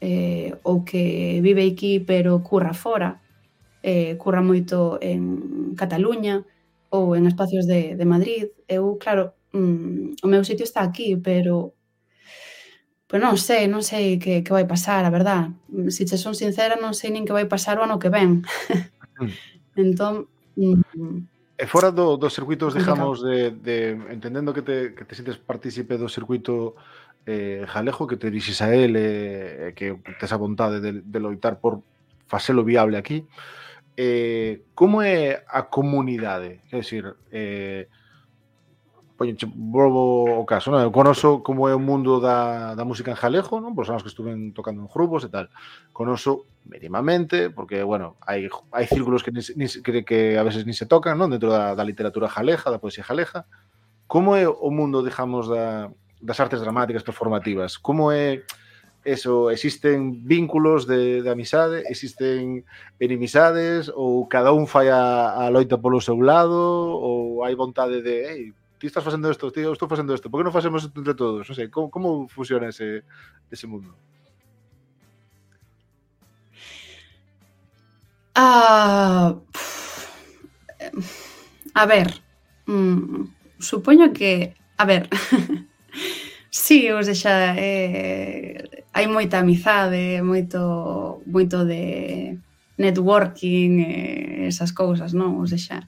eh, ou que vive aquí pero curra fora, eh, curra moito en Cataluña ou en espacios de, de Madrid. Eu, claro, mm, o meu sitio está aquí, pero Pero non sei, non sei que, que vai pasar, a verdad. Se che son sincera, non sei nin que vai pasar o ano que ven. Mm. (laughs) entón... Mm, e fora do, dos circuitos, digamos, de, de, entendendo que te, que te sientes partícipe do circuito eh, Jalejo, que te dixes a él eh, eh, que tes a vontade de, de loitar por facelo viable aquí eh, como é a comunidade? Quer decir, eh, poñenche, volvo o caso, non? Eu conoso como é o mundo da, da música en jalejo, non? Por anos que estuven tocando en grupos e tal. Conoso mínimamente, porque, bueno, hai, hai círculos que, ni, ni, que, que a veces ni se tocan, non? Dentro da, da literatura jaleja, da poesía jaleja. Como é o mundo, digamos, da, das artes dramáticas performativas. Como é eso, existen vínculos de, de amizade, existen enemizades ou cada un fai a, a loita polo seu lado ou hai vontade de, ei, ti estás facendo isto, ti eu estou facendo isto, por que non facemos isto entre todos? Non sei, como, como funciona ese, ese mundo? Ah, eh, a ver, mm, supoño que, a ver, (laughs) Sí, ou seja, eh, hai moita amizade, moito, moito de networking, eh, esas cousas, non? Ou seja,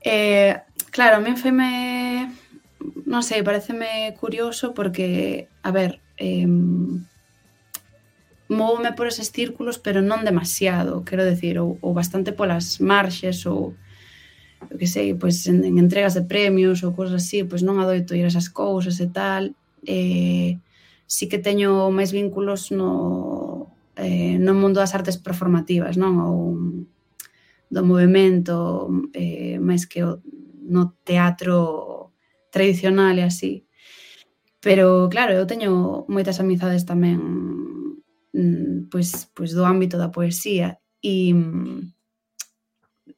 eh, claro, a min faime, non sei, pareceme curioso porque, a ver, eh, móvome por eses círculos, pero non demasiado, quero decir, ou, ou bastante polas marxes, ou eu que sei, pois en, en entregas de premios ou cousas así, pois non adoito ir a esas cousas e tal. Eh, sí que teño máis vínculos no, eh, no mundo das artes performativas, non? Ou do movimento, eh, máis que o, no teatro tradicional e así. Pero, claro, eu teño moitas amizades tamén pois, pois do ámbito da poesía e mm,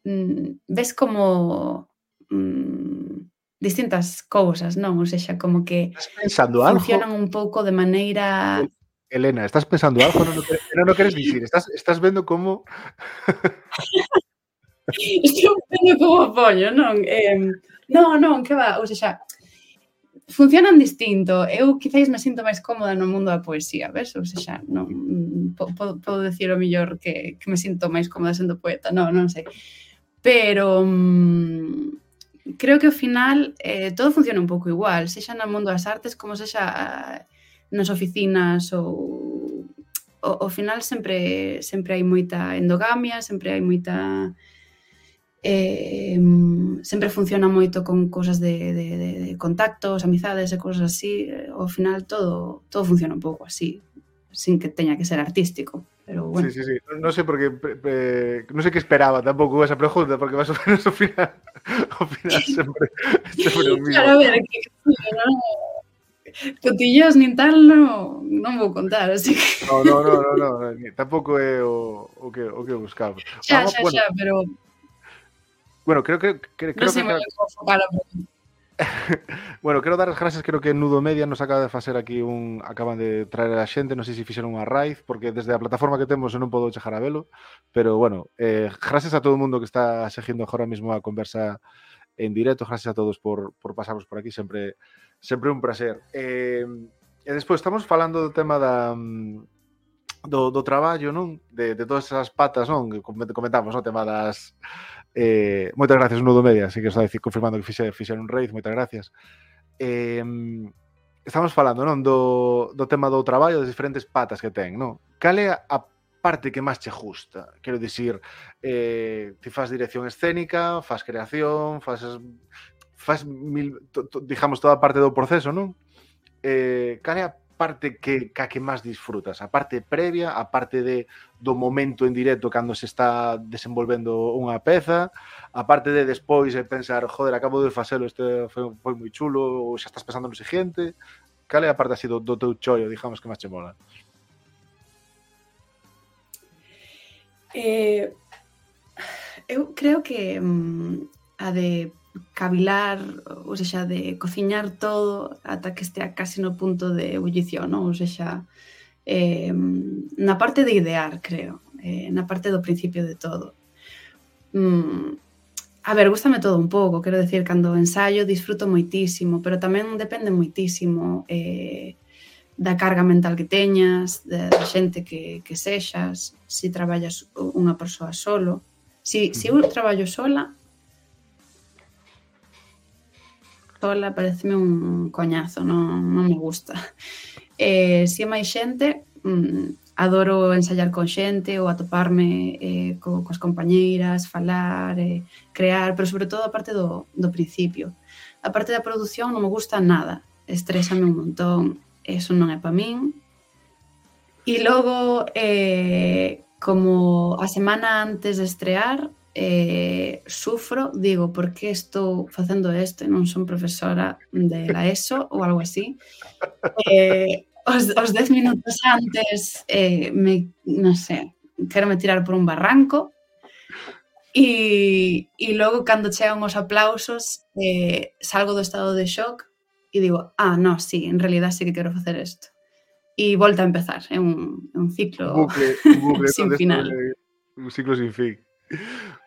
mm, ves como mm, distintas cousas, non? Ou seja, como que pensando funcionan algo? un pouco de maneira... Elena, estás pensando algo? Non, non, non queres dicir, estás, estás vendo como... (laughs) Estou vendo como poño, non? Eh, non, non, que va, ou seja, funcionan distinto. Eu quizáis me sinto máis cómoda no mundo da poesía, ves? Ou seja, non, mm, podo, podo decir o mellor que, que me sinto máis cómoda sendo poeta, non, non sei. Pero mmm, creo que ao final eh, todo funciona un pouco igual, sexa no mundo das artes como sexa eh, nas oficinas ou ao, ao final sempre sempre hai moita endogamia, sempre hai moita eh, sempre funciona moito con cousas de, de, de, de contactos, amizades e cousas así, eh, ao final todo todo funciona un pouco así, sin que teña que ser artístico. Pero bueno. Sí, sí, sí. No, no sé por qué, eh, no sé qué esperaba tampoco esa pregunta, porque más o menos al final, al final (laughs) siempre, siempre. Claro, a ver, que, no, cotillos nin tal no, non vou contar, así que... No, no, no, no, no, no tampouco é o, o que o que buscaba. Xa, xa, bueno, xa, pero Bueno, creo que creo no sé que a (laughs) bueno, quero dar as gracias, creo que Nudo Media nos acaba de facer aquí un acaban de traer a xente, non sei se fixeron unha raíz porque desde a plataforma que temos eu non podo chejar a velo, pero bueno, eh, gracias a todo o mundo que está seguindo agora mesmo a conversa en directo, gracias a todos por, por pasarvos por aquí, sempre sempre un prazer. Eh, e despois estamos falando do tema da do, do traballo, non? De, de todas esas patas, non? Que Comentamos o tema das Eh, moitas gracias, Nudo Media, así que está dicir confirmando que fixe, fixeron un raid, moitas gracias. Eh, estamos falando, non, do, do tema do traballo, das diferentes patas que ten, non? Cal é a parte que máis che gusta? Quero dicir, eh, ti faz dirección escénica, faz creación, faz faz mil, to, to, digamos toda a parte do proceso, non? Eh, cal é a parte que ca que máis disfrutas? A parte previa, a parte de do momento en directo cando se está desenvolvendo unha peza, a parte de despois e pensar, joder, acabo de facelo, este foi, foi moi chulo, ou xa estás pensando no seguinte, cal é a parte así do, do teu chollo, digamos, que máis che mola? Eh, eu creo que mm, a de cavilar, ou seja, de cociñar todo ata que estea casi no punto de ebullición, non? ou seja, eh, na parte de idear, creo, eh, na parte do principio de todo. Mm, a ver, gustame todo un pouco, quero decir, cando ensaio disfruto moitísimo, pero tamén depende moitísimo eh, da carga mental que teñas, da, da xente que, que sexas, se si traballas unha persoa solo. Si, si eu traballo sola, sola pareceme un coñazo, non, non me gusta. Eh, se é máis xente, mm, adoro ensayar con xente ou atoparme eh, co, coas compañeiras, falar, eh, crear, pero sobre todo a parte do, do principio. A parte da produción non me gusta nada, estrésame un montón, eso non é para min. E logo, eh, como a semana antes de estrear, eh, sufro, digo, por que estou facendo isto e non son profesora de la ESO ou algo así. Eh, os, os dez minutos antes eh, me, non sé, quero me tirar por un barranco e, e logo cando chegan os aplausos eh, salgo do estado de shock e digo, ah, no, sí, en realidad sí que quero facer isto. E volta a empezar, é un, un ciclo bucle, (laughs) bucle, sin final. Un ciclo sin fin.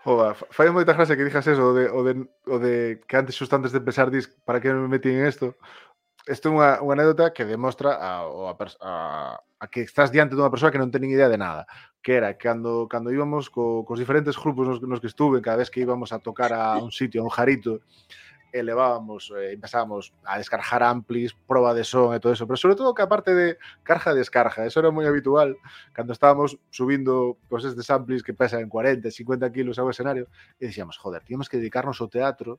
Joda, fai moita gracia que dixas eso, o de, o de, o de que antes, xusto antes de empezar, dis, para que me metí en esto? Isto é unha, unha anécdota que demostra a, a, a, a que estás diante dunha persoa que non ten idea de nada. Que era cando, cando íbamos co, cos diferentes grupos nos, nos que estuve, cada vez que íbamos a tocar a un sitio, a un jarito, e levábamos, eh, empezábamos a descargar amplis, proba de son e todo eso, pero sobre todo que a parte de carga e descarga, eso era moi habitual cando estábamos subindo cosas de amplis que pesan 40, 50 kilos ao escenario e dicíamos, joder, tínhamos que dedicarnos ao teatro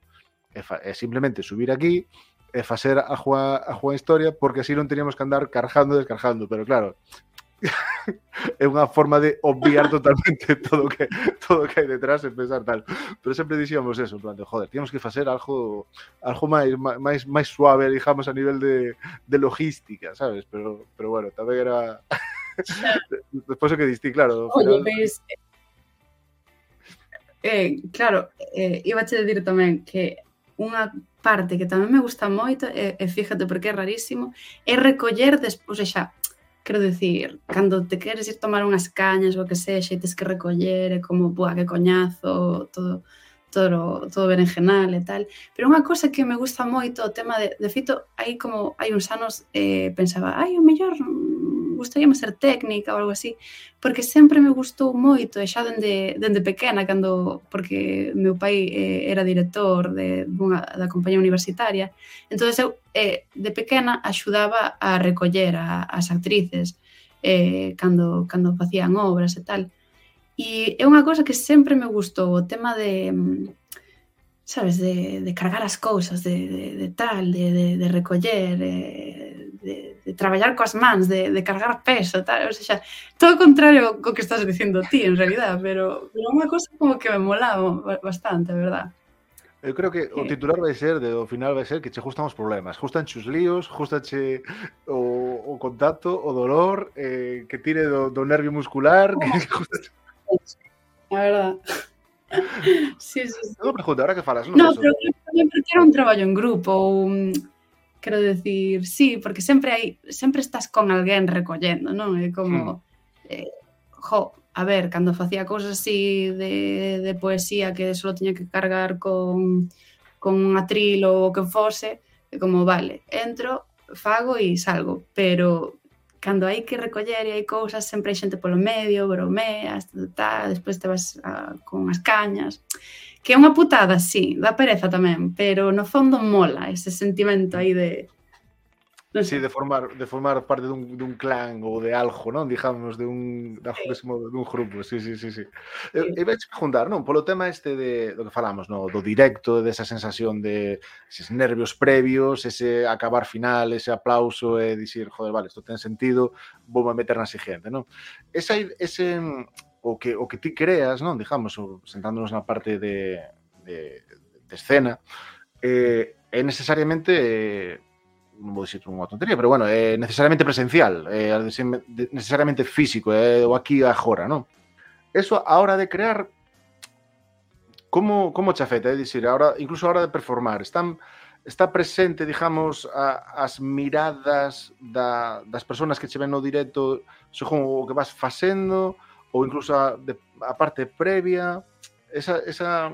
simplemente subir aquí e a Juan, a Juan Historia porque así non teníamos que andar cargando e descargando, pero claro, (laughs) é unha forma de obviar totalmente (laughs) todo que todo que hai detrás e pensar tal. Pero sempre dixíamos eso, en plan de, joder, temos que facer algo algo máis máis máis suave, digamos a nivel de, de logística, sabes? Pero pero bueno, tamén era (laughs) despois o que distí, claro. Oye, final... ves, eh, claro, eh, iba a dir tamén que unha parte que tamén me gusta moito, e, e fíjate porque é rarísimo, é recoller despois, xa, Quero dicir, cando te queres ir tomar unhas cañas ou que sexa e tes que recoller e como, buah, que coñazo, todo todo, todo berenjenal e tal. Pero unha cosa que me gusta moito o tema de, de fito, hai como hai uns anos eh, pensaba, ai, o mellor gustaríame ser técnica ou algo así, porque sempre me gustou moito, e xa dende, dende pequena, cando, porque meu pai eh, era director de, dunha, da compañía universitaria, entonces eu eh, de pequena axudaba a recoller a, as actrices eh, cando, cando facían obras e tal. E é unha cosa que sempre me gustou, o tema de, sabes, de, de cargar as cousas, de, de, de tal, de, de, de recoller, eh, de, de, de traballar coas mans, de, de cargar peso, tal, ou seja, todo o contrario co que estás dicindo ti, en realidad, pero, pero unha cosa como que me molaba bastante, verdad? Eu creo que o titular vai ser, de, o final vai ser que che gustan os problemas, gustan os líos, gustan che o, o contacto, o dolor, eh, que tire do, do nervio muscular, que gusta... A verdade. Sí, sí, sí. Non pregunta, ahora que falas. No, no pero tamén porque era un traballo en grupo, ou Quero decir, sí, porque sempre hai sempre estás con alguén recollendo, non? É como hmm. eh, jo, a ver, cando facía cousas así de, de poesía que só tiña que cargar con con un atril ou o que fose, é como, vale, entro, fago e salgo, pero cando hai que recoller e hai cousas, sempre hai xente polo medio, bromea, hasta, despois te vas a, con as cañas. Que é unha putada, sí, dá pereza tamén, pero no fondo mola ese sentimento aí de... Non sei. Sí, de formar, de formar parte dun, dun clan ou de algo, non? Dijamos, de un, de algo que dun grupo, sí, sí, sí. sí. E, e veis juntar, non? Polo tema este de, do que falamos, no? do directo, desa de sensación de eses nervios previos, ese acabar final, ese aplauso e dicir, joder, vale, isto ten sentido, vou a meter na siguiente, non? Esa, ese, o que, o que ti creas, non? Digamos, o, sentándonos na parte de, de, de escena, eh, é necesariamente eh, non vou dicir unha tontería, pero bueno, é necesariamente presencial, é necesariamente físico, é o aquí e agora, non? Eso a hora de crear como como chafeta, é dicir, ahora incluso a hora de performar, están está presente, digamos, a, as miradas da, das persoas que che ven no directo, según o que vas facendo, ou incluso a, de, a parte previa, esa, esa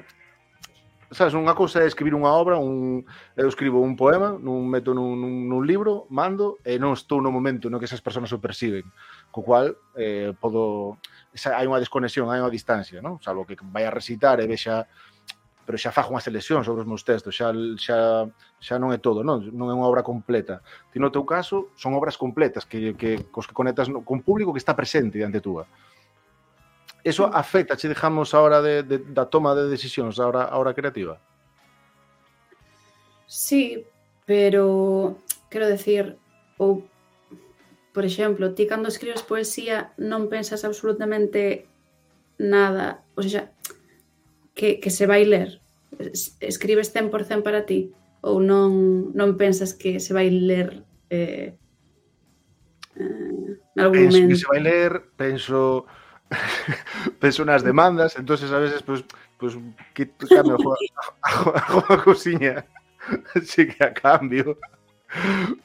sabes, unha cousa é escribir unha obra, un, eu escribo un poema, nun meto nun, nun, nun libro, mando, e non estou no momento no que esas personas o perciben. Co cual, eh, podo... Esa, hai unha desconexión, hai unha distancia, non? Salvo que vai a recitar e vexa pero xa fajo unha selección sobre os meus textos, xa, xa, xa non é todo, non, non é unha obra completa. Ti no teu caso, son obras completas que, que, cos que conectas con público que está presente diante túa. Eso afecta, che dejamos a hora de, de, da toma de decisións, a hora, a hora creativa? Sí, pero quero decir, ou por exemplo, ti cando escribes poesía non pensas absolutamente nada, ou seja, que, que se vai ler. Escribes 100% para ti ou non, non pensas que se vai ler eh, eh, en algún penso momento? Que se vai ler, penso peso unas demandas, entonces a veces pues, pues que cambio, juego, a, a, a cocina, sí que a cambio,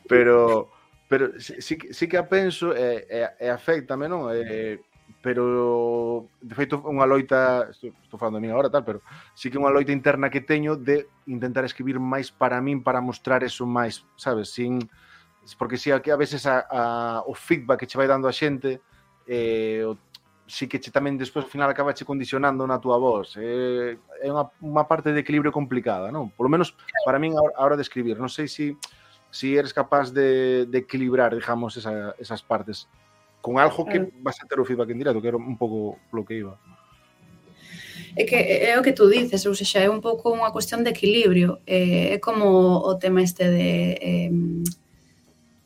pero, pero sí, sí, sí que a penso e, e, e afectame, non? E, pero de feito unha loita, estou, estou falando de min agora tal, pero sí que unha loita interna que teño de intentar escribir máis para min para mostrar eso máis, sabes, sin porque si sí, que a veces a, a, o feedback que che vai dando a xente eh, o si que che tamén despois ao final acabache condicionando na túa voz. É, é unha, unha parte de equilibrio complicada, non? Por lo menos para min a hora de escribir. Non sei se si, si eres capaz de, de equilibrar, digamos, esa, esas partes con algo que mm. vas a ter o feedback en directo, que era un pouco lo que iba. É que é o que tú dices, ou seja, é un pouco unha cuestión de equilibrio. É, é como o tema este de... Eh,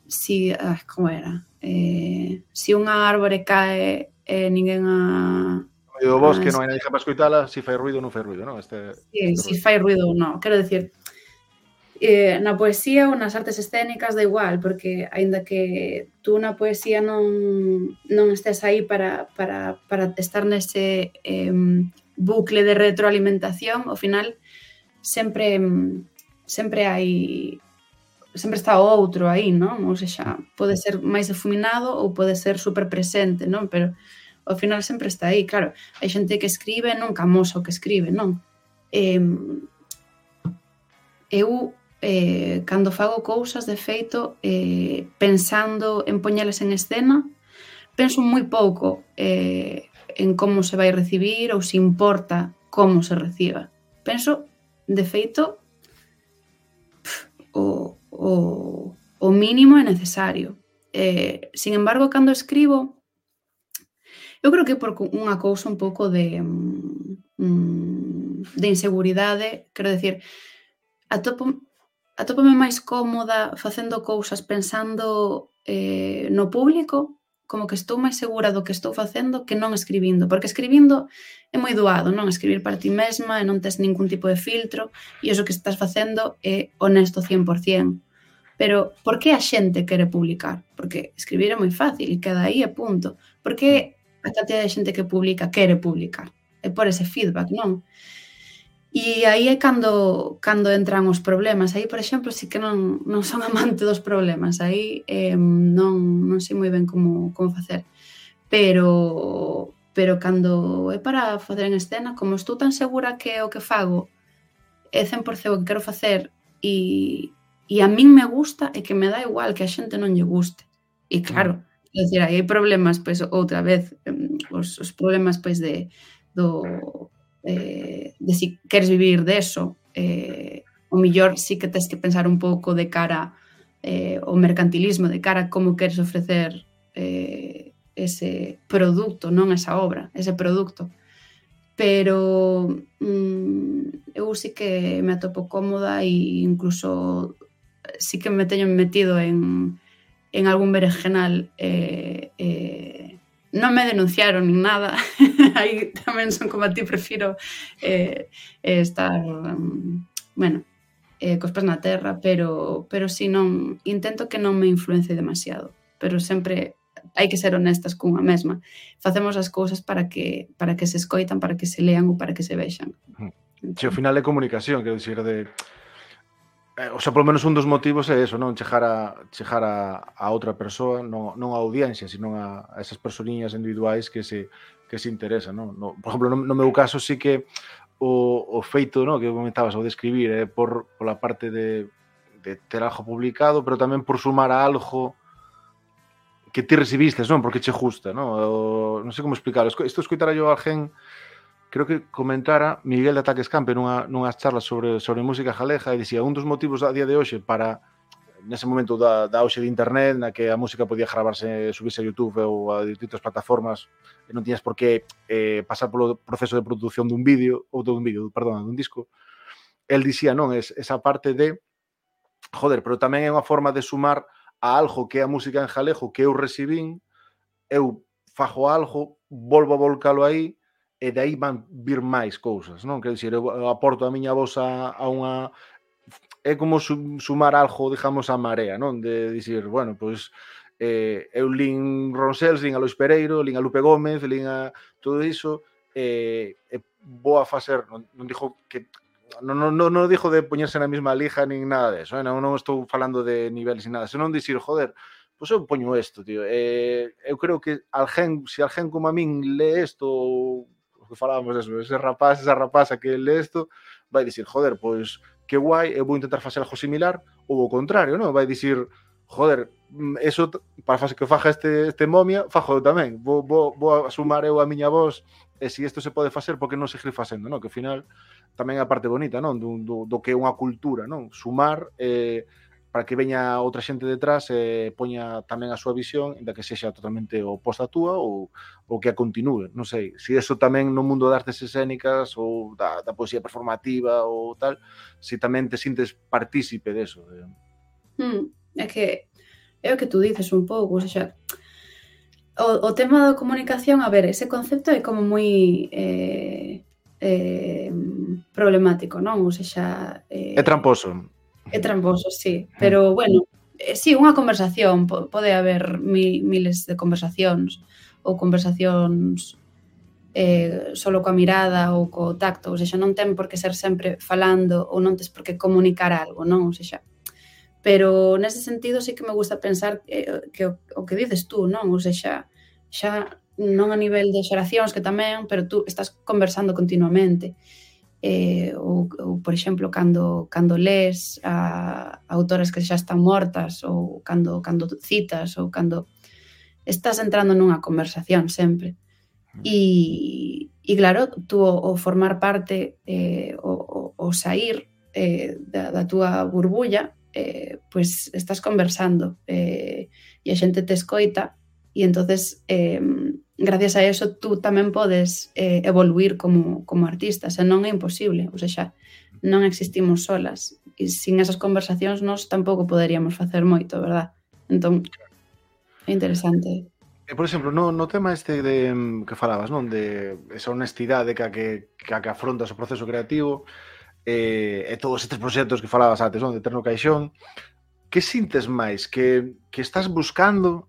si, ah, como era? Eh, si unha árbore cae eh, ninguén a... O do bosque, non hai nadie para escoitala, si fai ruido ou non fai ruido, non? Este, sí, este si ruido. fai ruido ou non. Quero decir, eh, na poesía ou nas artes escénicas da igual, porque aínda que tú na poesía non, non estés aí para, para, para estar nese eh, bucle de retroalimentación, ao final sempre sempre hai sempre está o outro aí, non? Ou seja, pode ser máis afuminado ou pode ser super presente, non? Pero ao final sempre está aí, claro. Hai xente que escribe, non camosa o que escribe, non? Eh, eu eh, cando fago cousas de feito eh, pensando en poñelas en escena penso moi pouco eh, en como se vai recibir ou se importa como se reciba penso de feito pff, o, o, o mínimo é necesario. Eh, sin embargo, cando escribo, eu creo que por unha cousa un pouco de, mm, mm de inseguridade, quero decir, atopo, atopome máis cómoda facendo cousas pensando eh, no público como que estou máis segura do que estou facendo que non escribindo, porque escribindo é moi doado, non? Escribir para ti mesma e non tes ningún tipo de filtro e iso que estás facendo é honesto 100%. Pero por que a xente quere publicar? Porque escribir é moi fácil e queda aí e punto. Por que a cantidad de xente que publica quere publicar? É por ese feedback, non? E aí é cando, cando entran os problemas. Aí, por exemplo, sí que non, non son amante dos problemas. Aí eh, non, non sei moi ben como, como facer. Pero, pero cando é para facer en escena, como estou tan segura que o que fago é 100% o que quero facer e, e a min me gusta e que me dá igual que a xente non lle guste. E claro, é dicir, aí hai problemas, pois, outra vez, os, os problemas, pois, de, do, eh, de si queres vivir deso, eh, o millor sí que tens que pensar un pouco de cara eh, o mercantilismo, de cara a como queres ofrecer eh, ese produto, non esa obra, ese produto. Pero mm, eu sí que me atopo cómoda e incluso sí que me teño metido en, en algún berenjenal eh, eh, non me denunciaron nin nada. (laughs) Aí tamén son como a ti, prefiro eh, eh, estar, um, bueno, eh, cos pés na terra, pero, pero si non, intento que non me influencie demasiado, pero sempre hai que ser honestas cunha mesma. Facemos as cousas para que para que se escoitan, para que se lean ou para que se vexan. Se ao final é comunicación, quero dicir, de eh, o sea, polo menos un dos motivos é eso, non chegar a, chegar a, a outra persoa, non, non a audiencia, sino a, a esas personiñas individuais que se, que se interesan. Non? No, por exemplo, no, no meu caso sí que o, o feito non, que comentabas ao describir é eh, por, pola parte de, de ter algo publicado, pero tamén por sumar a algo que ti recibistes, non? Porque che gusta, non? O, non sei como explicarlo. Isto escoitara yo a alguén creo que comentara Miguel de Ataques Campe nunha, nunhas charlas sobre, sobre música jaleja e dicía un dos motivos a día de hoxe para nese momento da, da hoxe de internet na que a música podía gravarse, subirse a Youtube ou a distintas plataformas e non tiñas por que eh, pasar polo proceso de produción dun vídeo ou dun vídeo, perdón, dun disco el dicía non, es, esa parte de joder, pero tamén é unha forma de sumar a algo que é a música en jalejo que eu recibín eu fajo algo, volvo a volcalo aí e de aí van vir máis cousas, non? Quer dizer, eu aporto a miña voz a a unha é como sumar algo, digamos, a marea, non? De dicir, bueno, pois eh, eu lin Ronsels, lin a Lois Pereiro, lin a Lupe Gómez, lin a todo iso, eh, vou a facer, non, non dixo que non, non, non, non dixo de poñerse na mesma lija nin nada deso, eh? non, non estou falando de niveles nin nada, senón dicir, joder, pois eu poño isto, tío. Eh, eu creo que alguén, se alguén como a min lee isto ou o que falábamos eso, ese rapaz, esa rapaza que lee isto, vai dicir, joder, pois que guai, eu eh, vou intentar facer algo similar ou o contrario, non? Vai dicir, joder, mm, eso para facer que faja este, este momia, fajo eu tamén. Vou, vou, vou a sumar eu a miña voz e se isto se pode facer, porque non seguir facendo, non? Que ao final tamén é a parte bonita, non? Do, do, do que é unha cultura, non? Sumar eh, para que veña outra xente detrás e poña tamén a súa visión, da que sexa totalmente oposta a túa ou, ou que a continúe. Non sei, se eso tamén no mundo das artes escénicas ou da, da poesía performativa ou tal, se tamén te sintes partícipe deso. De... Eh. Hmm, é que é o que tú dices un pouco, ou sea, o, o tema da comunicación, a ver, ese concepto é como moi eh, eh, problemático, non? Ou seja... Eh, é tramposo. É tramposo, sí. Ah. Pero, bueno, eh, sí, unha conversación. P pode haber mil, miles de conversacións ou conversacións eh, solo coa mirada ou co tacto, ou seja, non ten por que ser sempre falando ou non tes por que comunicar algo, non? Ou seja, pero nese sentido sí que me gusta pensar que, que o, o que dices tú, non? Ou seja, xa non a nivel de xeracións que tamén, pero tú estás conversando continuamente eh, ou, ou, por exemplo, cando, cando lees a, a autoras que xa están mortas ou cando, cando citas ou cando estás entrando nunha conversación sempre. E, e claro, tú o, o formar parte, eh, o, o, o sair eh, da, da túa burbulla, eh, pois pues estás conversando eh, e a xente te escoita e entonces eh, gracias a eso tú tamén podes eh, evoluir como, como artista, xa non é imposible, ou xa non existimos solas e sin esas conversacións nós tampouco poderíamos facer moito, verdad? Entón, é interesante. E, por exemplo, no, no tema este de que falabas, non? De esa honestidade que a que, que, a que afrontas o proceso creativo eh, e todos estes proxectos que falabas antes, non? De Terno Caixón, que sintes máis? Que, que estás buscando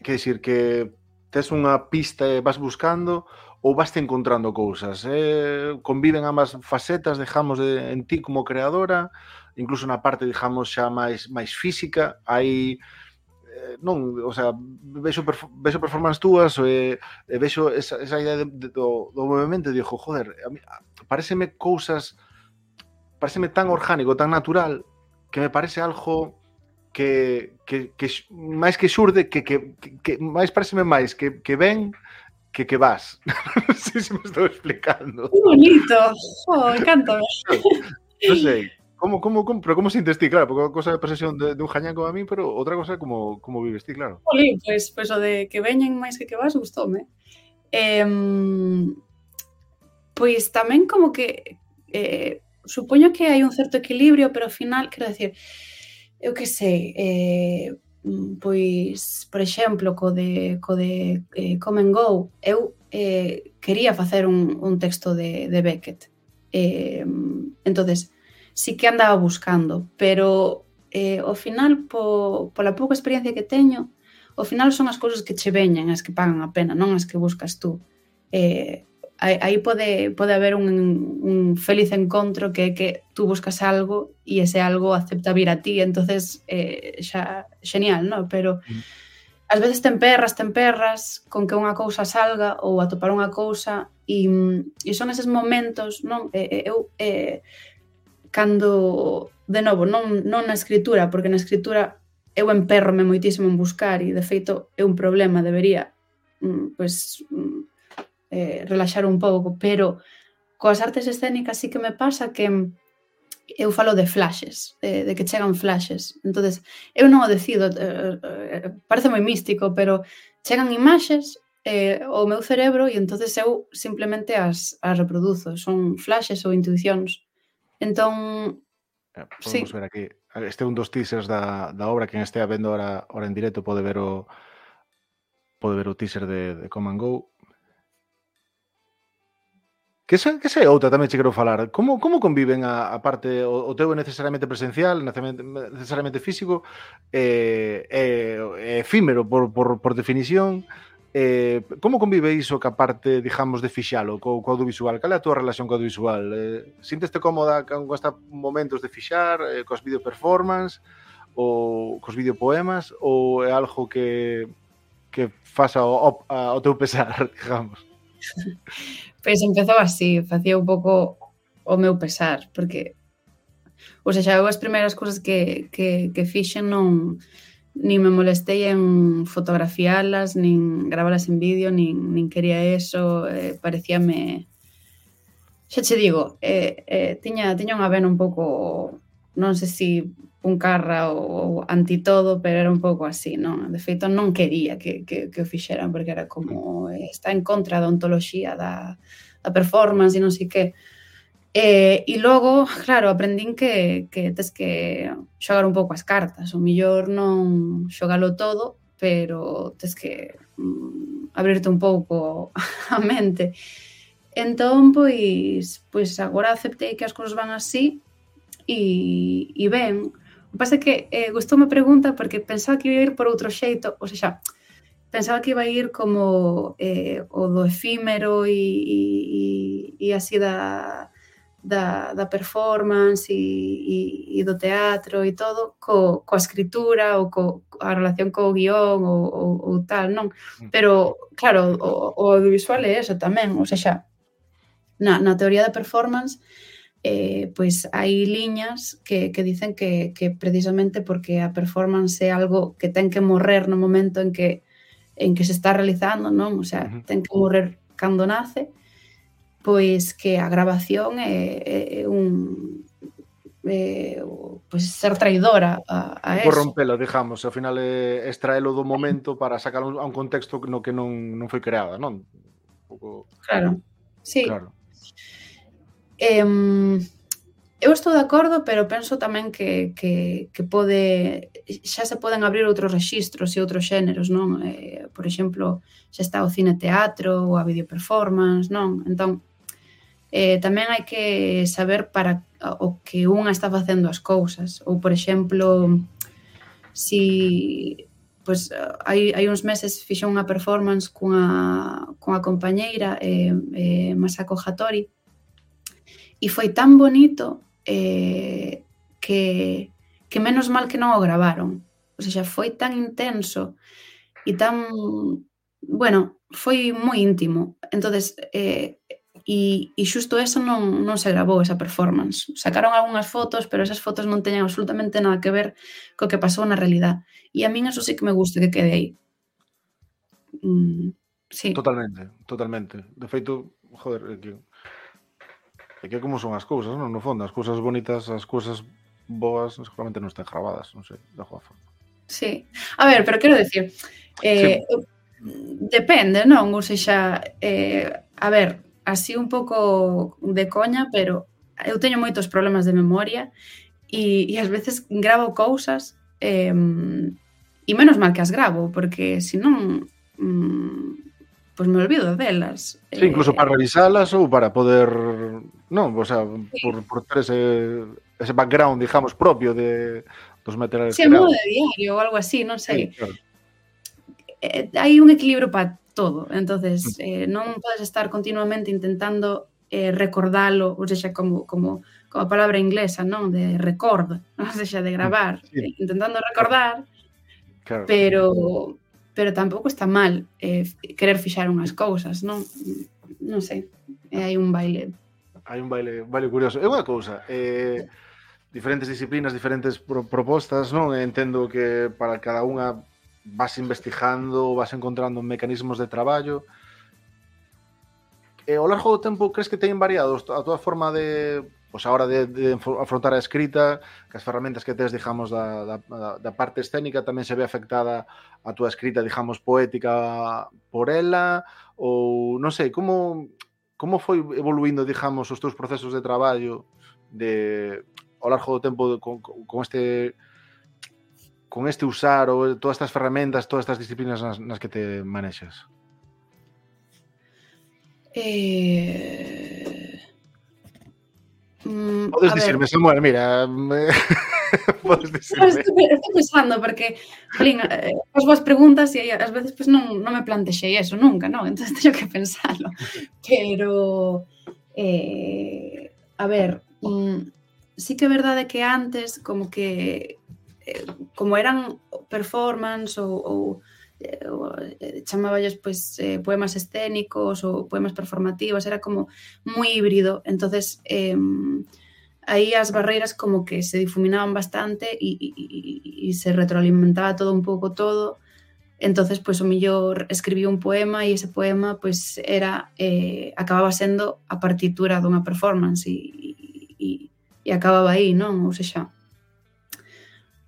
que decir que tes unha pista e vas buscando ou vas te encontrando cousas. Eh, conviven ambas facetas, dejamos de, en ti como creadora, incluso na parte, digamos, xa máis máis física, hai eh, non, o sea, vexo, vexo performance túas e, e vexo esa, esa idea de, de, do, do movimento e digo, joder, a mí, pareceme cousas pareceme tan orgánico, tan natural que me parece algo que, que, que máis que xurde que, que, que máis pareceme máis que, que ven que que vas. (laughs) non sei se me estou explicando. Que bonito. Oh, encanta. (laughs) non sei. Como, como, como, pero como sintes ti, claro, porque cosa de posesión de, de un jañán como a mí, pero outra cosa como, como vives ti, claro. Olí, pois pues, pues, o de que veñen máis que que vas, gustoume. Eh, pois tamén como que eh, supoño que hai un certo equilibrio, pero ao final, quero decir, eu que sei, eh, pois, por exemplo, co de, co de eh, Come and Go, eu eh, quería facer un, un texto de, de Beckett. Eh, entonces, sí que andaba buscando, pero eh, ao final, po, pola pouca experiencia que teño, ao final son as cousas que che veñen as que pagan a pena, non as que buscas tú. Eh, aí pode, pode haber un, un feliz encontro que é que tú buscas algo e ese algo acepta vir a ti, entonces eh, xa genial, ¿no? Pero ás veces ten perras, ten perras con que unha cousa salga ou atopar unha cousa e, e mm, son eses momentos, non? Eh, eu eh, cando de novo, non, non na escritura, porque na escritura eu emperrome moitísimo en buscar e de feito é un problema, debería pois pues, mm, eh, relaxar un pouco, pero coas artes escénicas sí que me pasa que mm, eu falo de flashes, de, de que chegan flashes. entonces eu non o decido, eh, eh, eh, parece moi místico, pero chegan imaxes eh, o meu cerebro e entonces eu simplemente as, as reproduzo. Son flashes ou intuicións. Entón, eh, Podemos sí. ver aquí. Este é un dos teasers da, da obra. Quen estea vendo ahora, ahora en directo pode ver o pode ver o teaser de, de Come and Go. Que esa, que esa é outra tamén che quero falar. Como, como conviven a, a parte o, o teu é necesariamente presencial, necesariamente físico, eh, eh, efímero por, por, por definición, Eh, como convive iso que a parte, digamos, de fixalo co, co audiovisual? Cal é a túa relación co audiovisual? Eh, sinteste cómoda con estes momentos de fixar, eh, cos video performance, ou cos videopoemas, ou é algo que, que faz ao, ao, ao teu pesar, (laughs) digamos? pois empezou así, facía un pouco o meu pesar, porque ou seja, eu as primeiras cousas que, que, que fixen non nin me molestei en fotografiálas, nin gravalas en vídeo, nin, nin quería eso, eh, parecíame... Xa che digo, eh, eh, tiña, tiña unha vena un pouco non sei se un carra ou anti todo, pero era un pouco así, non? De feito, non quería que, que, que o fixeran, porque era como eh, está en contra da ontoloxía, da, da performance e non sei que. E, e logo, claro, aprendín que, que tes que xogar un pouco as cartas, o millor non xogalo todo, pero tes que mm, abrirte un pouco (laughs) a mente. Entón, pois, pois agora aceptei que as cousas van así e, e ben. O que pasa é que eh, gustoume a pregunta porque pensaba que iba ir por outro xeito, ou seja, pensaba que iba a ir como eh, o do efímero e, e, e así da, da, da performance e, e, e do teatro e todo co, coa escritura ou co, a relación co guión ou, ou, ou tal, non? Mm. Pero, claro, o, o audiovisual é eso tamén, ou seja, na, na teoría da performance eh, pois hai liñas que, que dicen que, que precisamente porque a performance é algo que ten que morrer no momento en que en que se está realizando, non? O sea, uh -huh. ten que morrer cando nace, pois que a grabación é, é un é, pois ser traidora a, a eso. rompelo, digamos, ao final é extraelo do momento para sacar a un contexto no que non, non foi creada, non? Un pouco... Claro, sí. Claro. Eh, eu estou de acordo, pero penso tamén que, que, que pode xa se poden abrir outros rexistros e outros xéneros, non? Eh, por exemplo, xa está o cine teatro ou a video performance, non? Entón, eh, tamén hai que saber para o que unha está facendo as cousas. Ou, por exemplo, si pois hai, hai uns meses fixo unha performance cunha, cunha compañeira, eh, eh, Masako Hattori, E foi tan bonito eh, que, que menos mal que non o gravaron. O sea, foi tan intenso e tan... Bueno, foi moi íntimo. entonces eh, e, e xusto eso non, non se grabou esa performance. Sacaron algunhas fotos, pero esas fotos non teñen absolutamente nada que ver co que pasou na realidad. E a min eso sí que me gusta que quede aí. Mm, sí. Totalmente, totalmente. De feito, joder, que É que como son as cousas, non? No fondo, as cousas bonitas, as cousas boas, seguramente non están grabadas, non sei, da joa forma. Sí. A ver, pero quero decir, eh, sí. depende, non? Ou seja, eh, a ver, así un pouco de coña, pero eu teño moitos problemas de memoria e, e ás veces gravo cousas eh, e menos mal que as gravo, porque senón mm, pois pues me olvido delas. Sí, incluso eh, para revisalas ou para poder non? O sea, sí. por, por ter ese, ese background, digamos, propio de, dos materiales Se creados. diario ou algo así, non sei. Sí, claro. eh, hai un equilibrio para todo, entonces mm. eh, non podes estar continuamente intentando eh, recordalo, ou seja, como, como, como a palabra inglesa, non? De record, non? ou seja, de gravar, sí. Eh, intentando recordar, claro. pero pero tampouco está mal eh, querer fixar unhas cousas, non? Non sei, hai un baile hai un baile, baile curioso. É unha cousa, eh, diferentes disciplinas, diferentes pro propostas, non? Entendo que para cada unha vas investigando, vas encontrando mecanismos de traballo. E ao largo do tempo crees que teñen variado a túa forma de pois agora de, de afrontar a escrita, que as ferramentas que tes, digamos, da, da, da parte escénica tamén se ve afectada a túa escrita, digamos, poética por ela, ou non sei, como como foi evoluindo, digamos, os teus procesos de traballo de ao largo do tempo con, con este con este usar ou todas estas ferramentas, todas estas disciplinas nas, nas que te manexas? Eh... Mm, Podes dicirme, ver... Samuel, mira... Me... (laughs) (laughs) Podes dicirme. Estou, estou pensando, porque, Jolín, eh, as vos preguntas e ás veces pues, non, non me plantexei eso nunca, non? Entón, (laughs) teño que pensarlo. Pero, eh, a ver, mm, sí que é verdade que antes, como que, eh, como eran performance ou, ou eh, eh, chamáballes pues, eh, poemas escénicos ou poemas performativos, era como moi híbrido. Entonces, eh, aí as barreiras como que se difuminaban bastante e, e, e se retroalimentaba todo un pouco todo. Entonces, pois pues, o millor escribí un poema e ese poema pois pues, era eh, acababa sendo a partitura dunha performance e, e, e acababa aí, non? Ou sexa,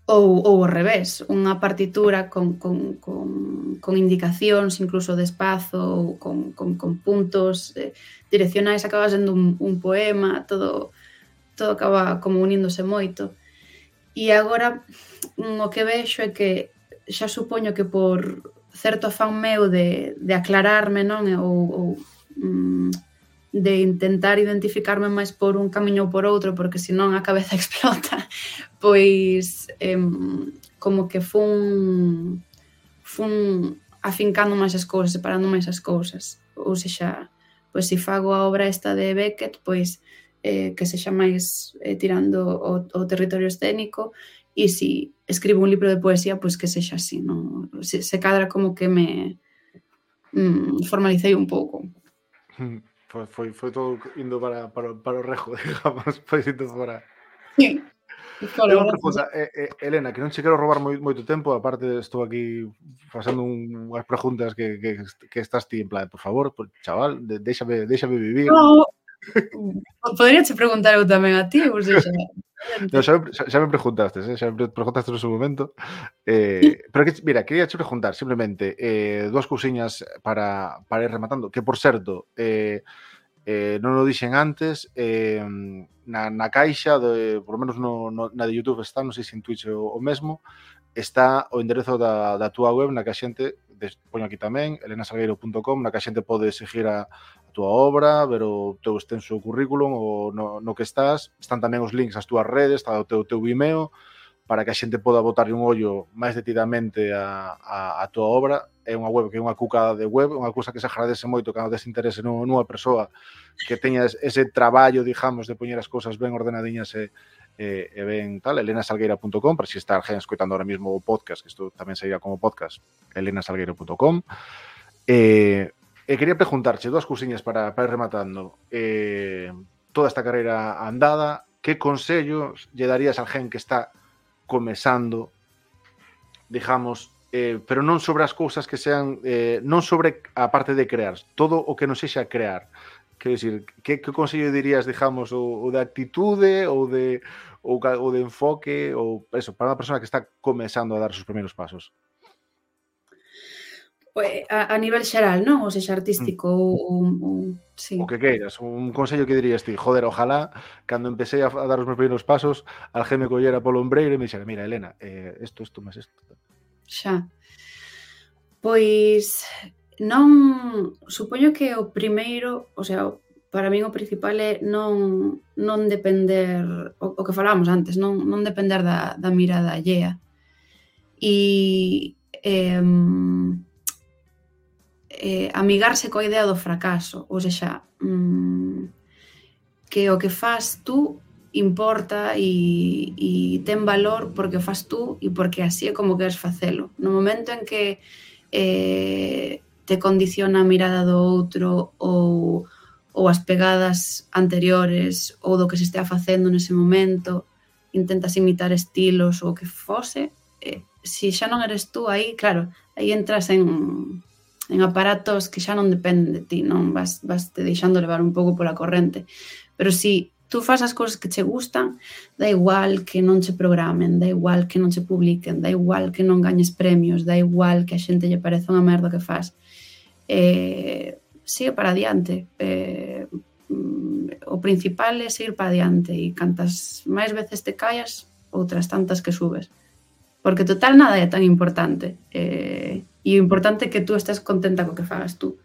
ou, ou ao revés, unha partitura con, con, con, con indicacións incluso de espazo ou con, con, con puntos eh, direccionais acaba sendo un, un poema, todo todo acaba como uníndose moito. E agora mm, o que vexo é que xa supoño que por certo afán meu de, de aclararme, non? Ou, ou mm, de intentar identificarme máis por un camiño ou por outro, porque senón a cabeza (laughs) explota, pois eh, como que fun, fun afincando máis as cousas, separando máis as cousas. Ou sexa, pois se fago a obra esta de Beckett, pois eh, que sexa máis eh, tirando o, o territorio escénico e si escribo un libro de poesía, pois que sexa así, non? Se, se cadra como que me mm, formalicei un pouco. Foi, mm, foi, foi todo indo para, para, para o rejo, (laughs) digamos, foi indo para... Sí. Claro, unha cosa, eh, eh, Elena, que non che quero robar moi, moito tempo, aparte estou aquí facendo un, unhas preguntas que, que, que estás ti en plan, por favor, por, chaval, de, déxame, déxame vivir. No, Podría che preguntar eu tamén a ti, vos seja, (laughs) No, xa, me, xa, xa me preguntastes, eh? xa me preguntaste no seu momento. Eh, (laughs) pero que, mira, quería che preguntar simplemente eh, dúas cousiñas para, para ir rematando, que por certo, eh, eh, non o dixen antes, eh, na, na caixa, de, por lo menos no, no, na de YouTube está, non sei se en Twitch o, o mesmo, está o enderezo da, da túa web na que a xente poño aquí tamén, elenasalgueiro.com, na que a xente pode seguir a, a túa obra, ver o teu extenso currículum ou no, no que estás. Están tamén os links ás túas redes, está o teu, teu Vimeo, para que a xente poda botar un ollo máis detidamente a, a, a túa obra. É unha web que é unha cucada de web, unha cousa que se agradece moito cando tes interese nunha persoa que teñas ese traballo, digamos, de poñer as cousas ben ordenadiñas e, eh, e ben tal, elenasalgueira.com para si está alguén escoitando ahora mesmo o podcast, que isto tamén sairá como podcast, elenasalgueira.com. Eh, e quería preguntarche dúas cousiñas para, para ir rematando. Eh, toda esta carreira andada, que consellos lle darías a alguén que está comezando, digamos, eh, pero non sobre as cousas que sean, eh, non sobre a parte de crear, todo o que non sexa crear, Quero dicir, que, que consello dirías, digamos, ou, ou de actitude ou de, ou, ou de enfoque ou eso, para unha persona que está comenzando a dar os seus primeiros pasos? Pues, a, a nivel xeral, non? Ou seja, artístico mm. ou, ou, sí. o que queiras. Un consello que dirías ti, joder, ojalá cando empecé a, a dar os meus primeiros pasos, alguén me collera polo ombreiro e me dixera, mira, Elena, eh, esto, esto, máis esto. Xa. Pois, non supoño que o primeiro, o sea, para min o principal é non non depender o, o que falábamos antes, non non depender da da mirada allea. E eh, eh, amigarse coa idea do fracaso, ou seja, mm, que o que faz tú importa e, e ten valor porque o fas tú e porque así é como queres facelo. No momento en que eh, te condiciona a mirada do outro ou, ou as pegadas anteriores ou do que se estea facendo nese momento, intentas imitar estilos ou o que fose, eh, se xa non eres tú aí, claro, aí entras en, en aparatos que xa non dependen de ti, non vas, vas te deixando levar un pouco pola corrente. Pero si tú fas as cousas que che gustan, da igual que non che programen, da igual que non che publiquen, da igual que non gañes premios, da igual que a xente lle pareza unha merda que faz eh, sigue para adiante. Eh, mm, o principal é seguir para adiante e cantas máis veces te callas, outras tantas que subes. Porque total nada é tan importante. Eh, e o importante é que tú estés contenta co que fagas tú.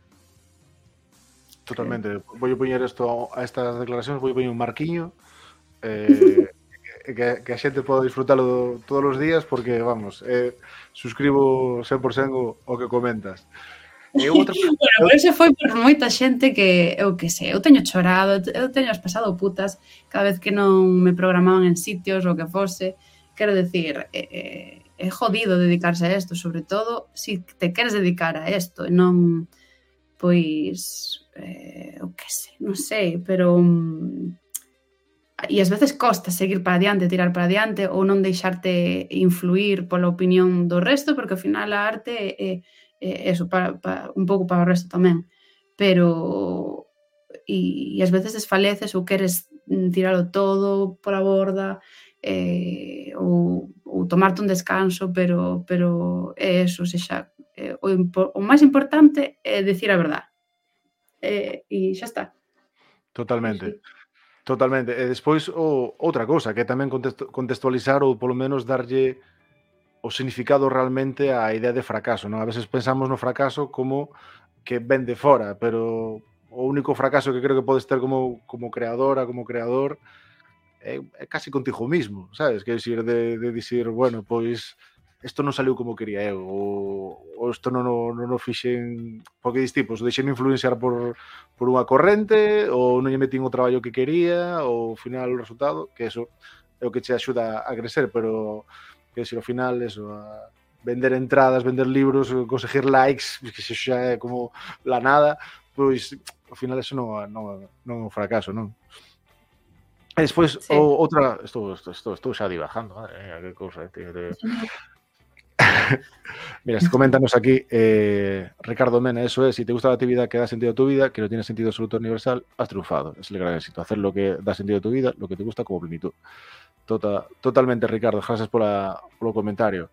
Totalmente. Vou poñer isto a estas declaracións, vou poñer un marquiño eh, (laughs) que, que a xente poda disfrutalo todos os días porque, vamos, eh, suscribo 100% o, o que comentas. E outro... (laughs) bueno, ese foi por moita xente que, eu que sei, eu teño chorado, eu teño pasado putas cada vez que non me programaban en sitios ou que fose. Quero decir, é, é, é jodido dedicarse a isto, sobre todo se si te queres dedicar a isto e non, pois, eh, eu que sei, non sei, pero... Um, e ás veces costa seguir para adiante, tirar para adiante ou non deixarte influir pola opinión do resto, porque ao final a arte é, eh, eh, eso, para, para, un pouco para o resto tamén. Pero, e, e ás veces desfaleces ou queres mm, tiralo todo pola borda, eh, ou, ou tomarte un descanso, pero, pero é eso, se xa, eh, o, o máis importante é decir a verdade. Eh, e xa está. Totalmente. Sí. Totalmente. E despois o, outra cousa, que é tamén contextualizar ou polo menos darlle o significado realmente a idea de fracaso. Non? A veces pensamos no fracaso como que ven de fora, pero o único fracaso que creo que podes ter como, como creadora, como creador, é, é casi contigo mismo, sabes? Que decir, de, de dicir, bueno, pois isto non saliu como quería eu, ou, ou isto non, non, non o fixen porque dis tipos, deixen influenciar por, por unha corrente, ou non lle metín o traballo que quería, ou ao final o resultado, que eso é o que che axuda a crecer, pero que se ao final eso, a vender entradas, vender libros, conseguir likes, que se xa é como la nada, pois ao final eso non, non, non é un fracaso, non? E despois, sí. outra, estou, estou, estou, estou xa que cousa, tío, de... (laughs) Mira, coméntanos aquí, eh, Ricardo Mena, eso es, si te gusta la actividad que da sentido a tu vida, que no tiene sentido absoluto universal, has triunfado. Es el gran éxito, hacer lo que da sentido a tu vida, lo que te gusta como plenitud. Tota, totalmente, Ricardo, gracias por, la, por el comentario.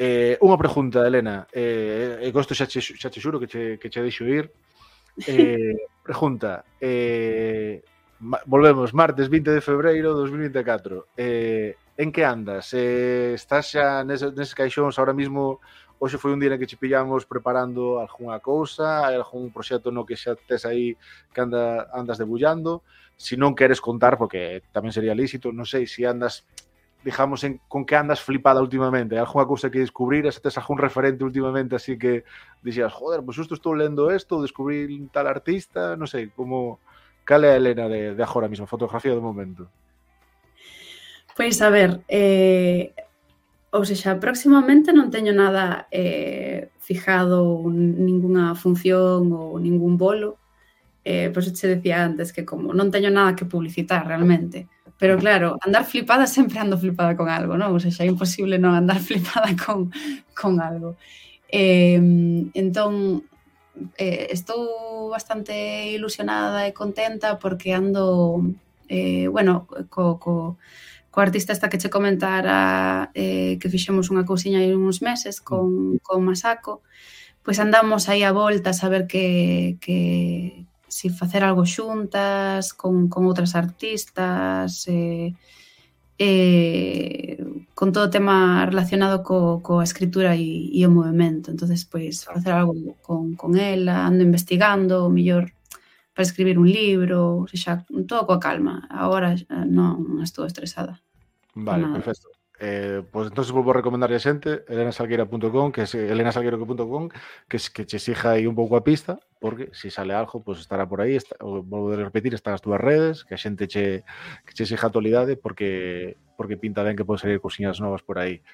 Eh, unha pregunta, Elena, eh, eh e costo xa che, xa che xuro que che, que che deixo ir. (laughs) Eh, pregunta, eh, ma, volvemos, martes 20 de febreiro 2024. Eh, en que andas? Eh, estás xa neses, neses caixóns ahora mismo Hoxe foi un día en que che pillamos preparando algunha cousa, algún proxecto no que xa tes aí que anda, andas debullando si non queres contar, porque tamén sería lícito, non sei, se si andas digamos, en, con que andas flipada últimamente? Hai algunha cousa que descubrir? Se tes algún referente últimamente así que dixías, joder, pois pues justo estou lendo isto, descubrí un tal artista, non sei, como... Cal é a Elena de, de agora mesmo, fotografía do momento? Pois a ver, eh, ou seja, próximamente non teño nada eh, fijado, ningunha función ou ningún bolo, eh, pois eso che decía antes que como non teño nada que publicitar realmente, pero claro, andar flipada (laughs) sempre ando flipada con algo, non? O sea, xa é imposible non andar (laughs) flipada con, con algo. Eh, entón, eh, estou bastante ilusionada e contenta porque ando, eh, bueno, co, co, co artista esta que che comentara eh, que fixemos unha cousiña aí uns meses mm. con, con Masako, pois andamos aí a volta a saber que, que, si facer algo xuntas, con, con outras artistas, eh, eh, con todo o tema relacionado co, coa escritura e, e o movimento. entonces pois, facer algo con, con ela, ando investigando, o mellor para escribir un libro, ou seja, todo coa calma. Agora eh, non estou estresada. Vale, nada. perfecto. Eh, pois pues, entonces volvo a recomendar a xente elenasalgueira.com, que é eh, elenasalgueiro.com, que que che exija aí un pouco a pista, porque se si sale algo, pois pues estará por aí, está, volvo a repetir, están as túas redes, que a xente che que che exija actualidade porque porque pinta ben que pode salir cousiñas novas por aí.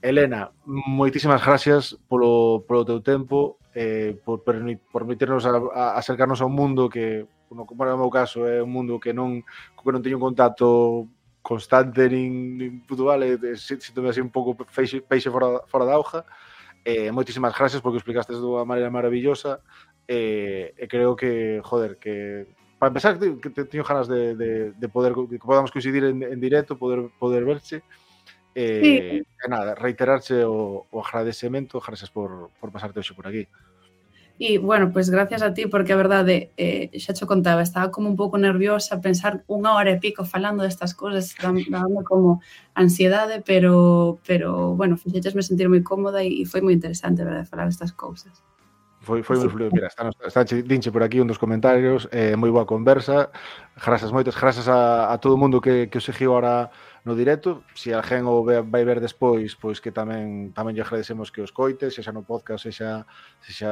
Elena, moitísimas gracias polo, polo teu tempo, eh, por permitirnos a, a acercarnos ao mundo que, no, como era o meu caso, é un mundo que non, que non teño un contacto constante nin, nin puntual, eh, sinto así un pouco peixe, peixe fora, fora da auja. Eh, moitísimas gracias porque explicaste de unha maneira maravillosa e eh, eh, creo que, joder, que para empezar que te, teño ganas de, de, de poder que podamos coincidir en, en directo, poder poder verse. Eh, sí. e nada, reiterarse o, o agradecemento, gracias por, por pasarte hoxe por aquí. E, bueno, pois pues, gracias a ti, porque a verdade, eh, xa cho contaba, estaba como un pouco nerviosa pensar unha hora e pico falando destas cousas, dando como ansiedade, pero, pero bueno, fixechesme sentir moi cómoda e, foi moi interesante, verdade, falar destas cousas. Foi, foi moi fluido, mira, está, está, está dinche por aquí un dos comentarios, eh, moi boa conversa, grazas moitas, grazas a, a todo o mundo que, que o seguiu ahora no directo. Se a gen o ve, vai ver despois, pois que tamén tamén lle agradecemos que os coites, sexa no podcast, sexa, sexa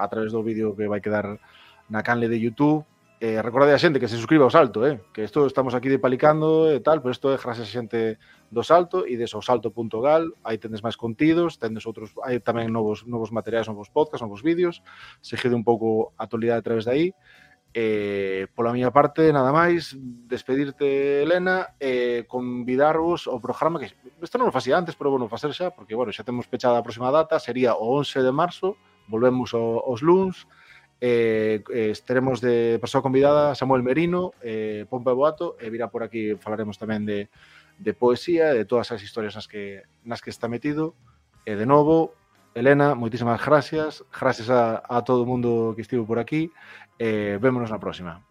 a través do vídeo que vai quedar na canle de YouTube. Eh, recordade a xente que se suscriba ao Salto, eh? que isto estamos aquí de palicando e tal, pero isto é gracias a xente do Salto e de sosalto.gal, aí tendes máis contidos, tendes outros, hai tamén novos novos materiais, novos podcasts, novos vídeos, seguide un pouco a actualidade a través de aí. Eh, pola miña parte, nada máis, despedirte, Elena, e eh, convidarvos ao programa que isto non o facía antes, pero bueno, facer xa, porque bueno, xa temos pechada a próxima data, sería o 11 de marzo, volvemos ao, aos luns, eh, eh, estaremos de persoa convidada Samuel Merino, eh, Pompa e Boato, e virá por aquí, falaremos tamén de, de poesía, de todas as historias nas que, nas que está metido, e de novo, Elena, moitísimas gracias, gracias a, a todo mundo que estivo por aquí, Eh, vémonos na próxima.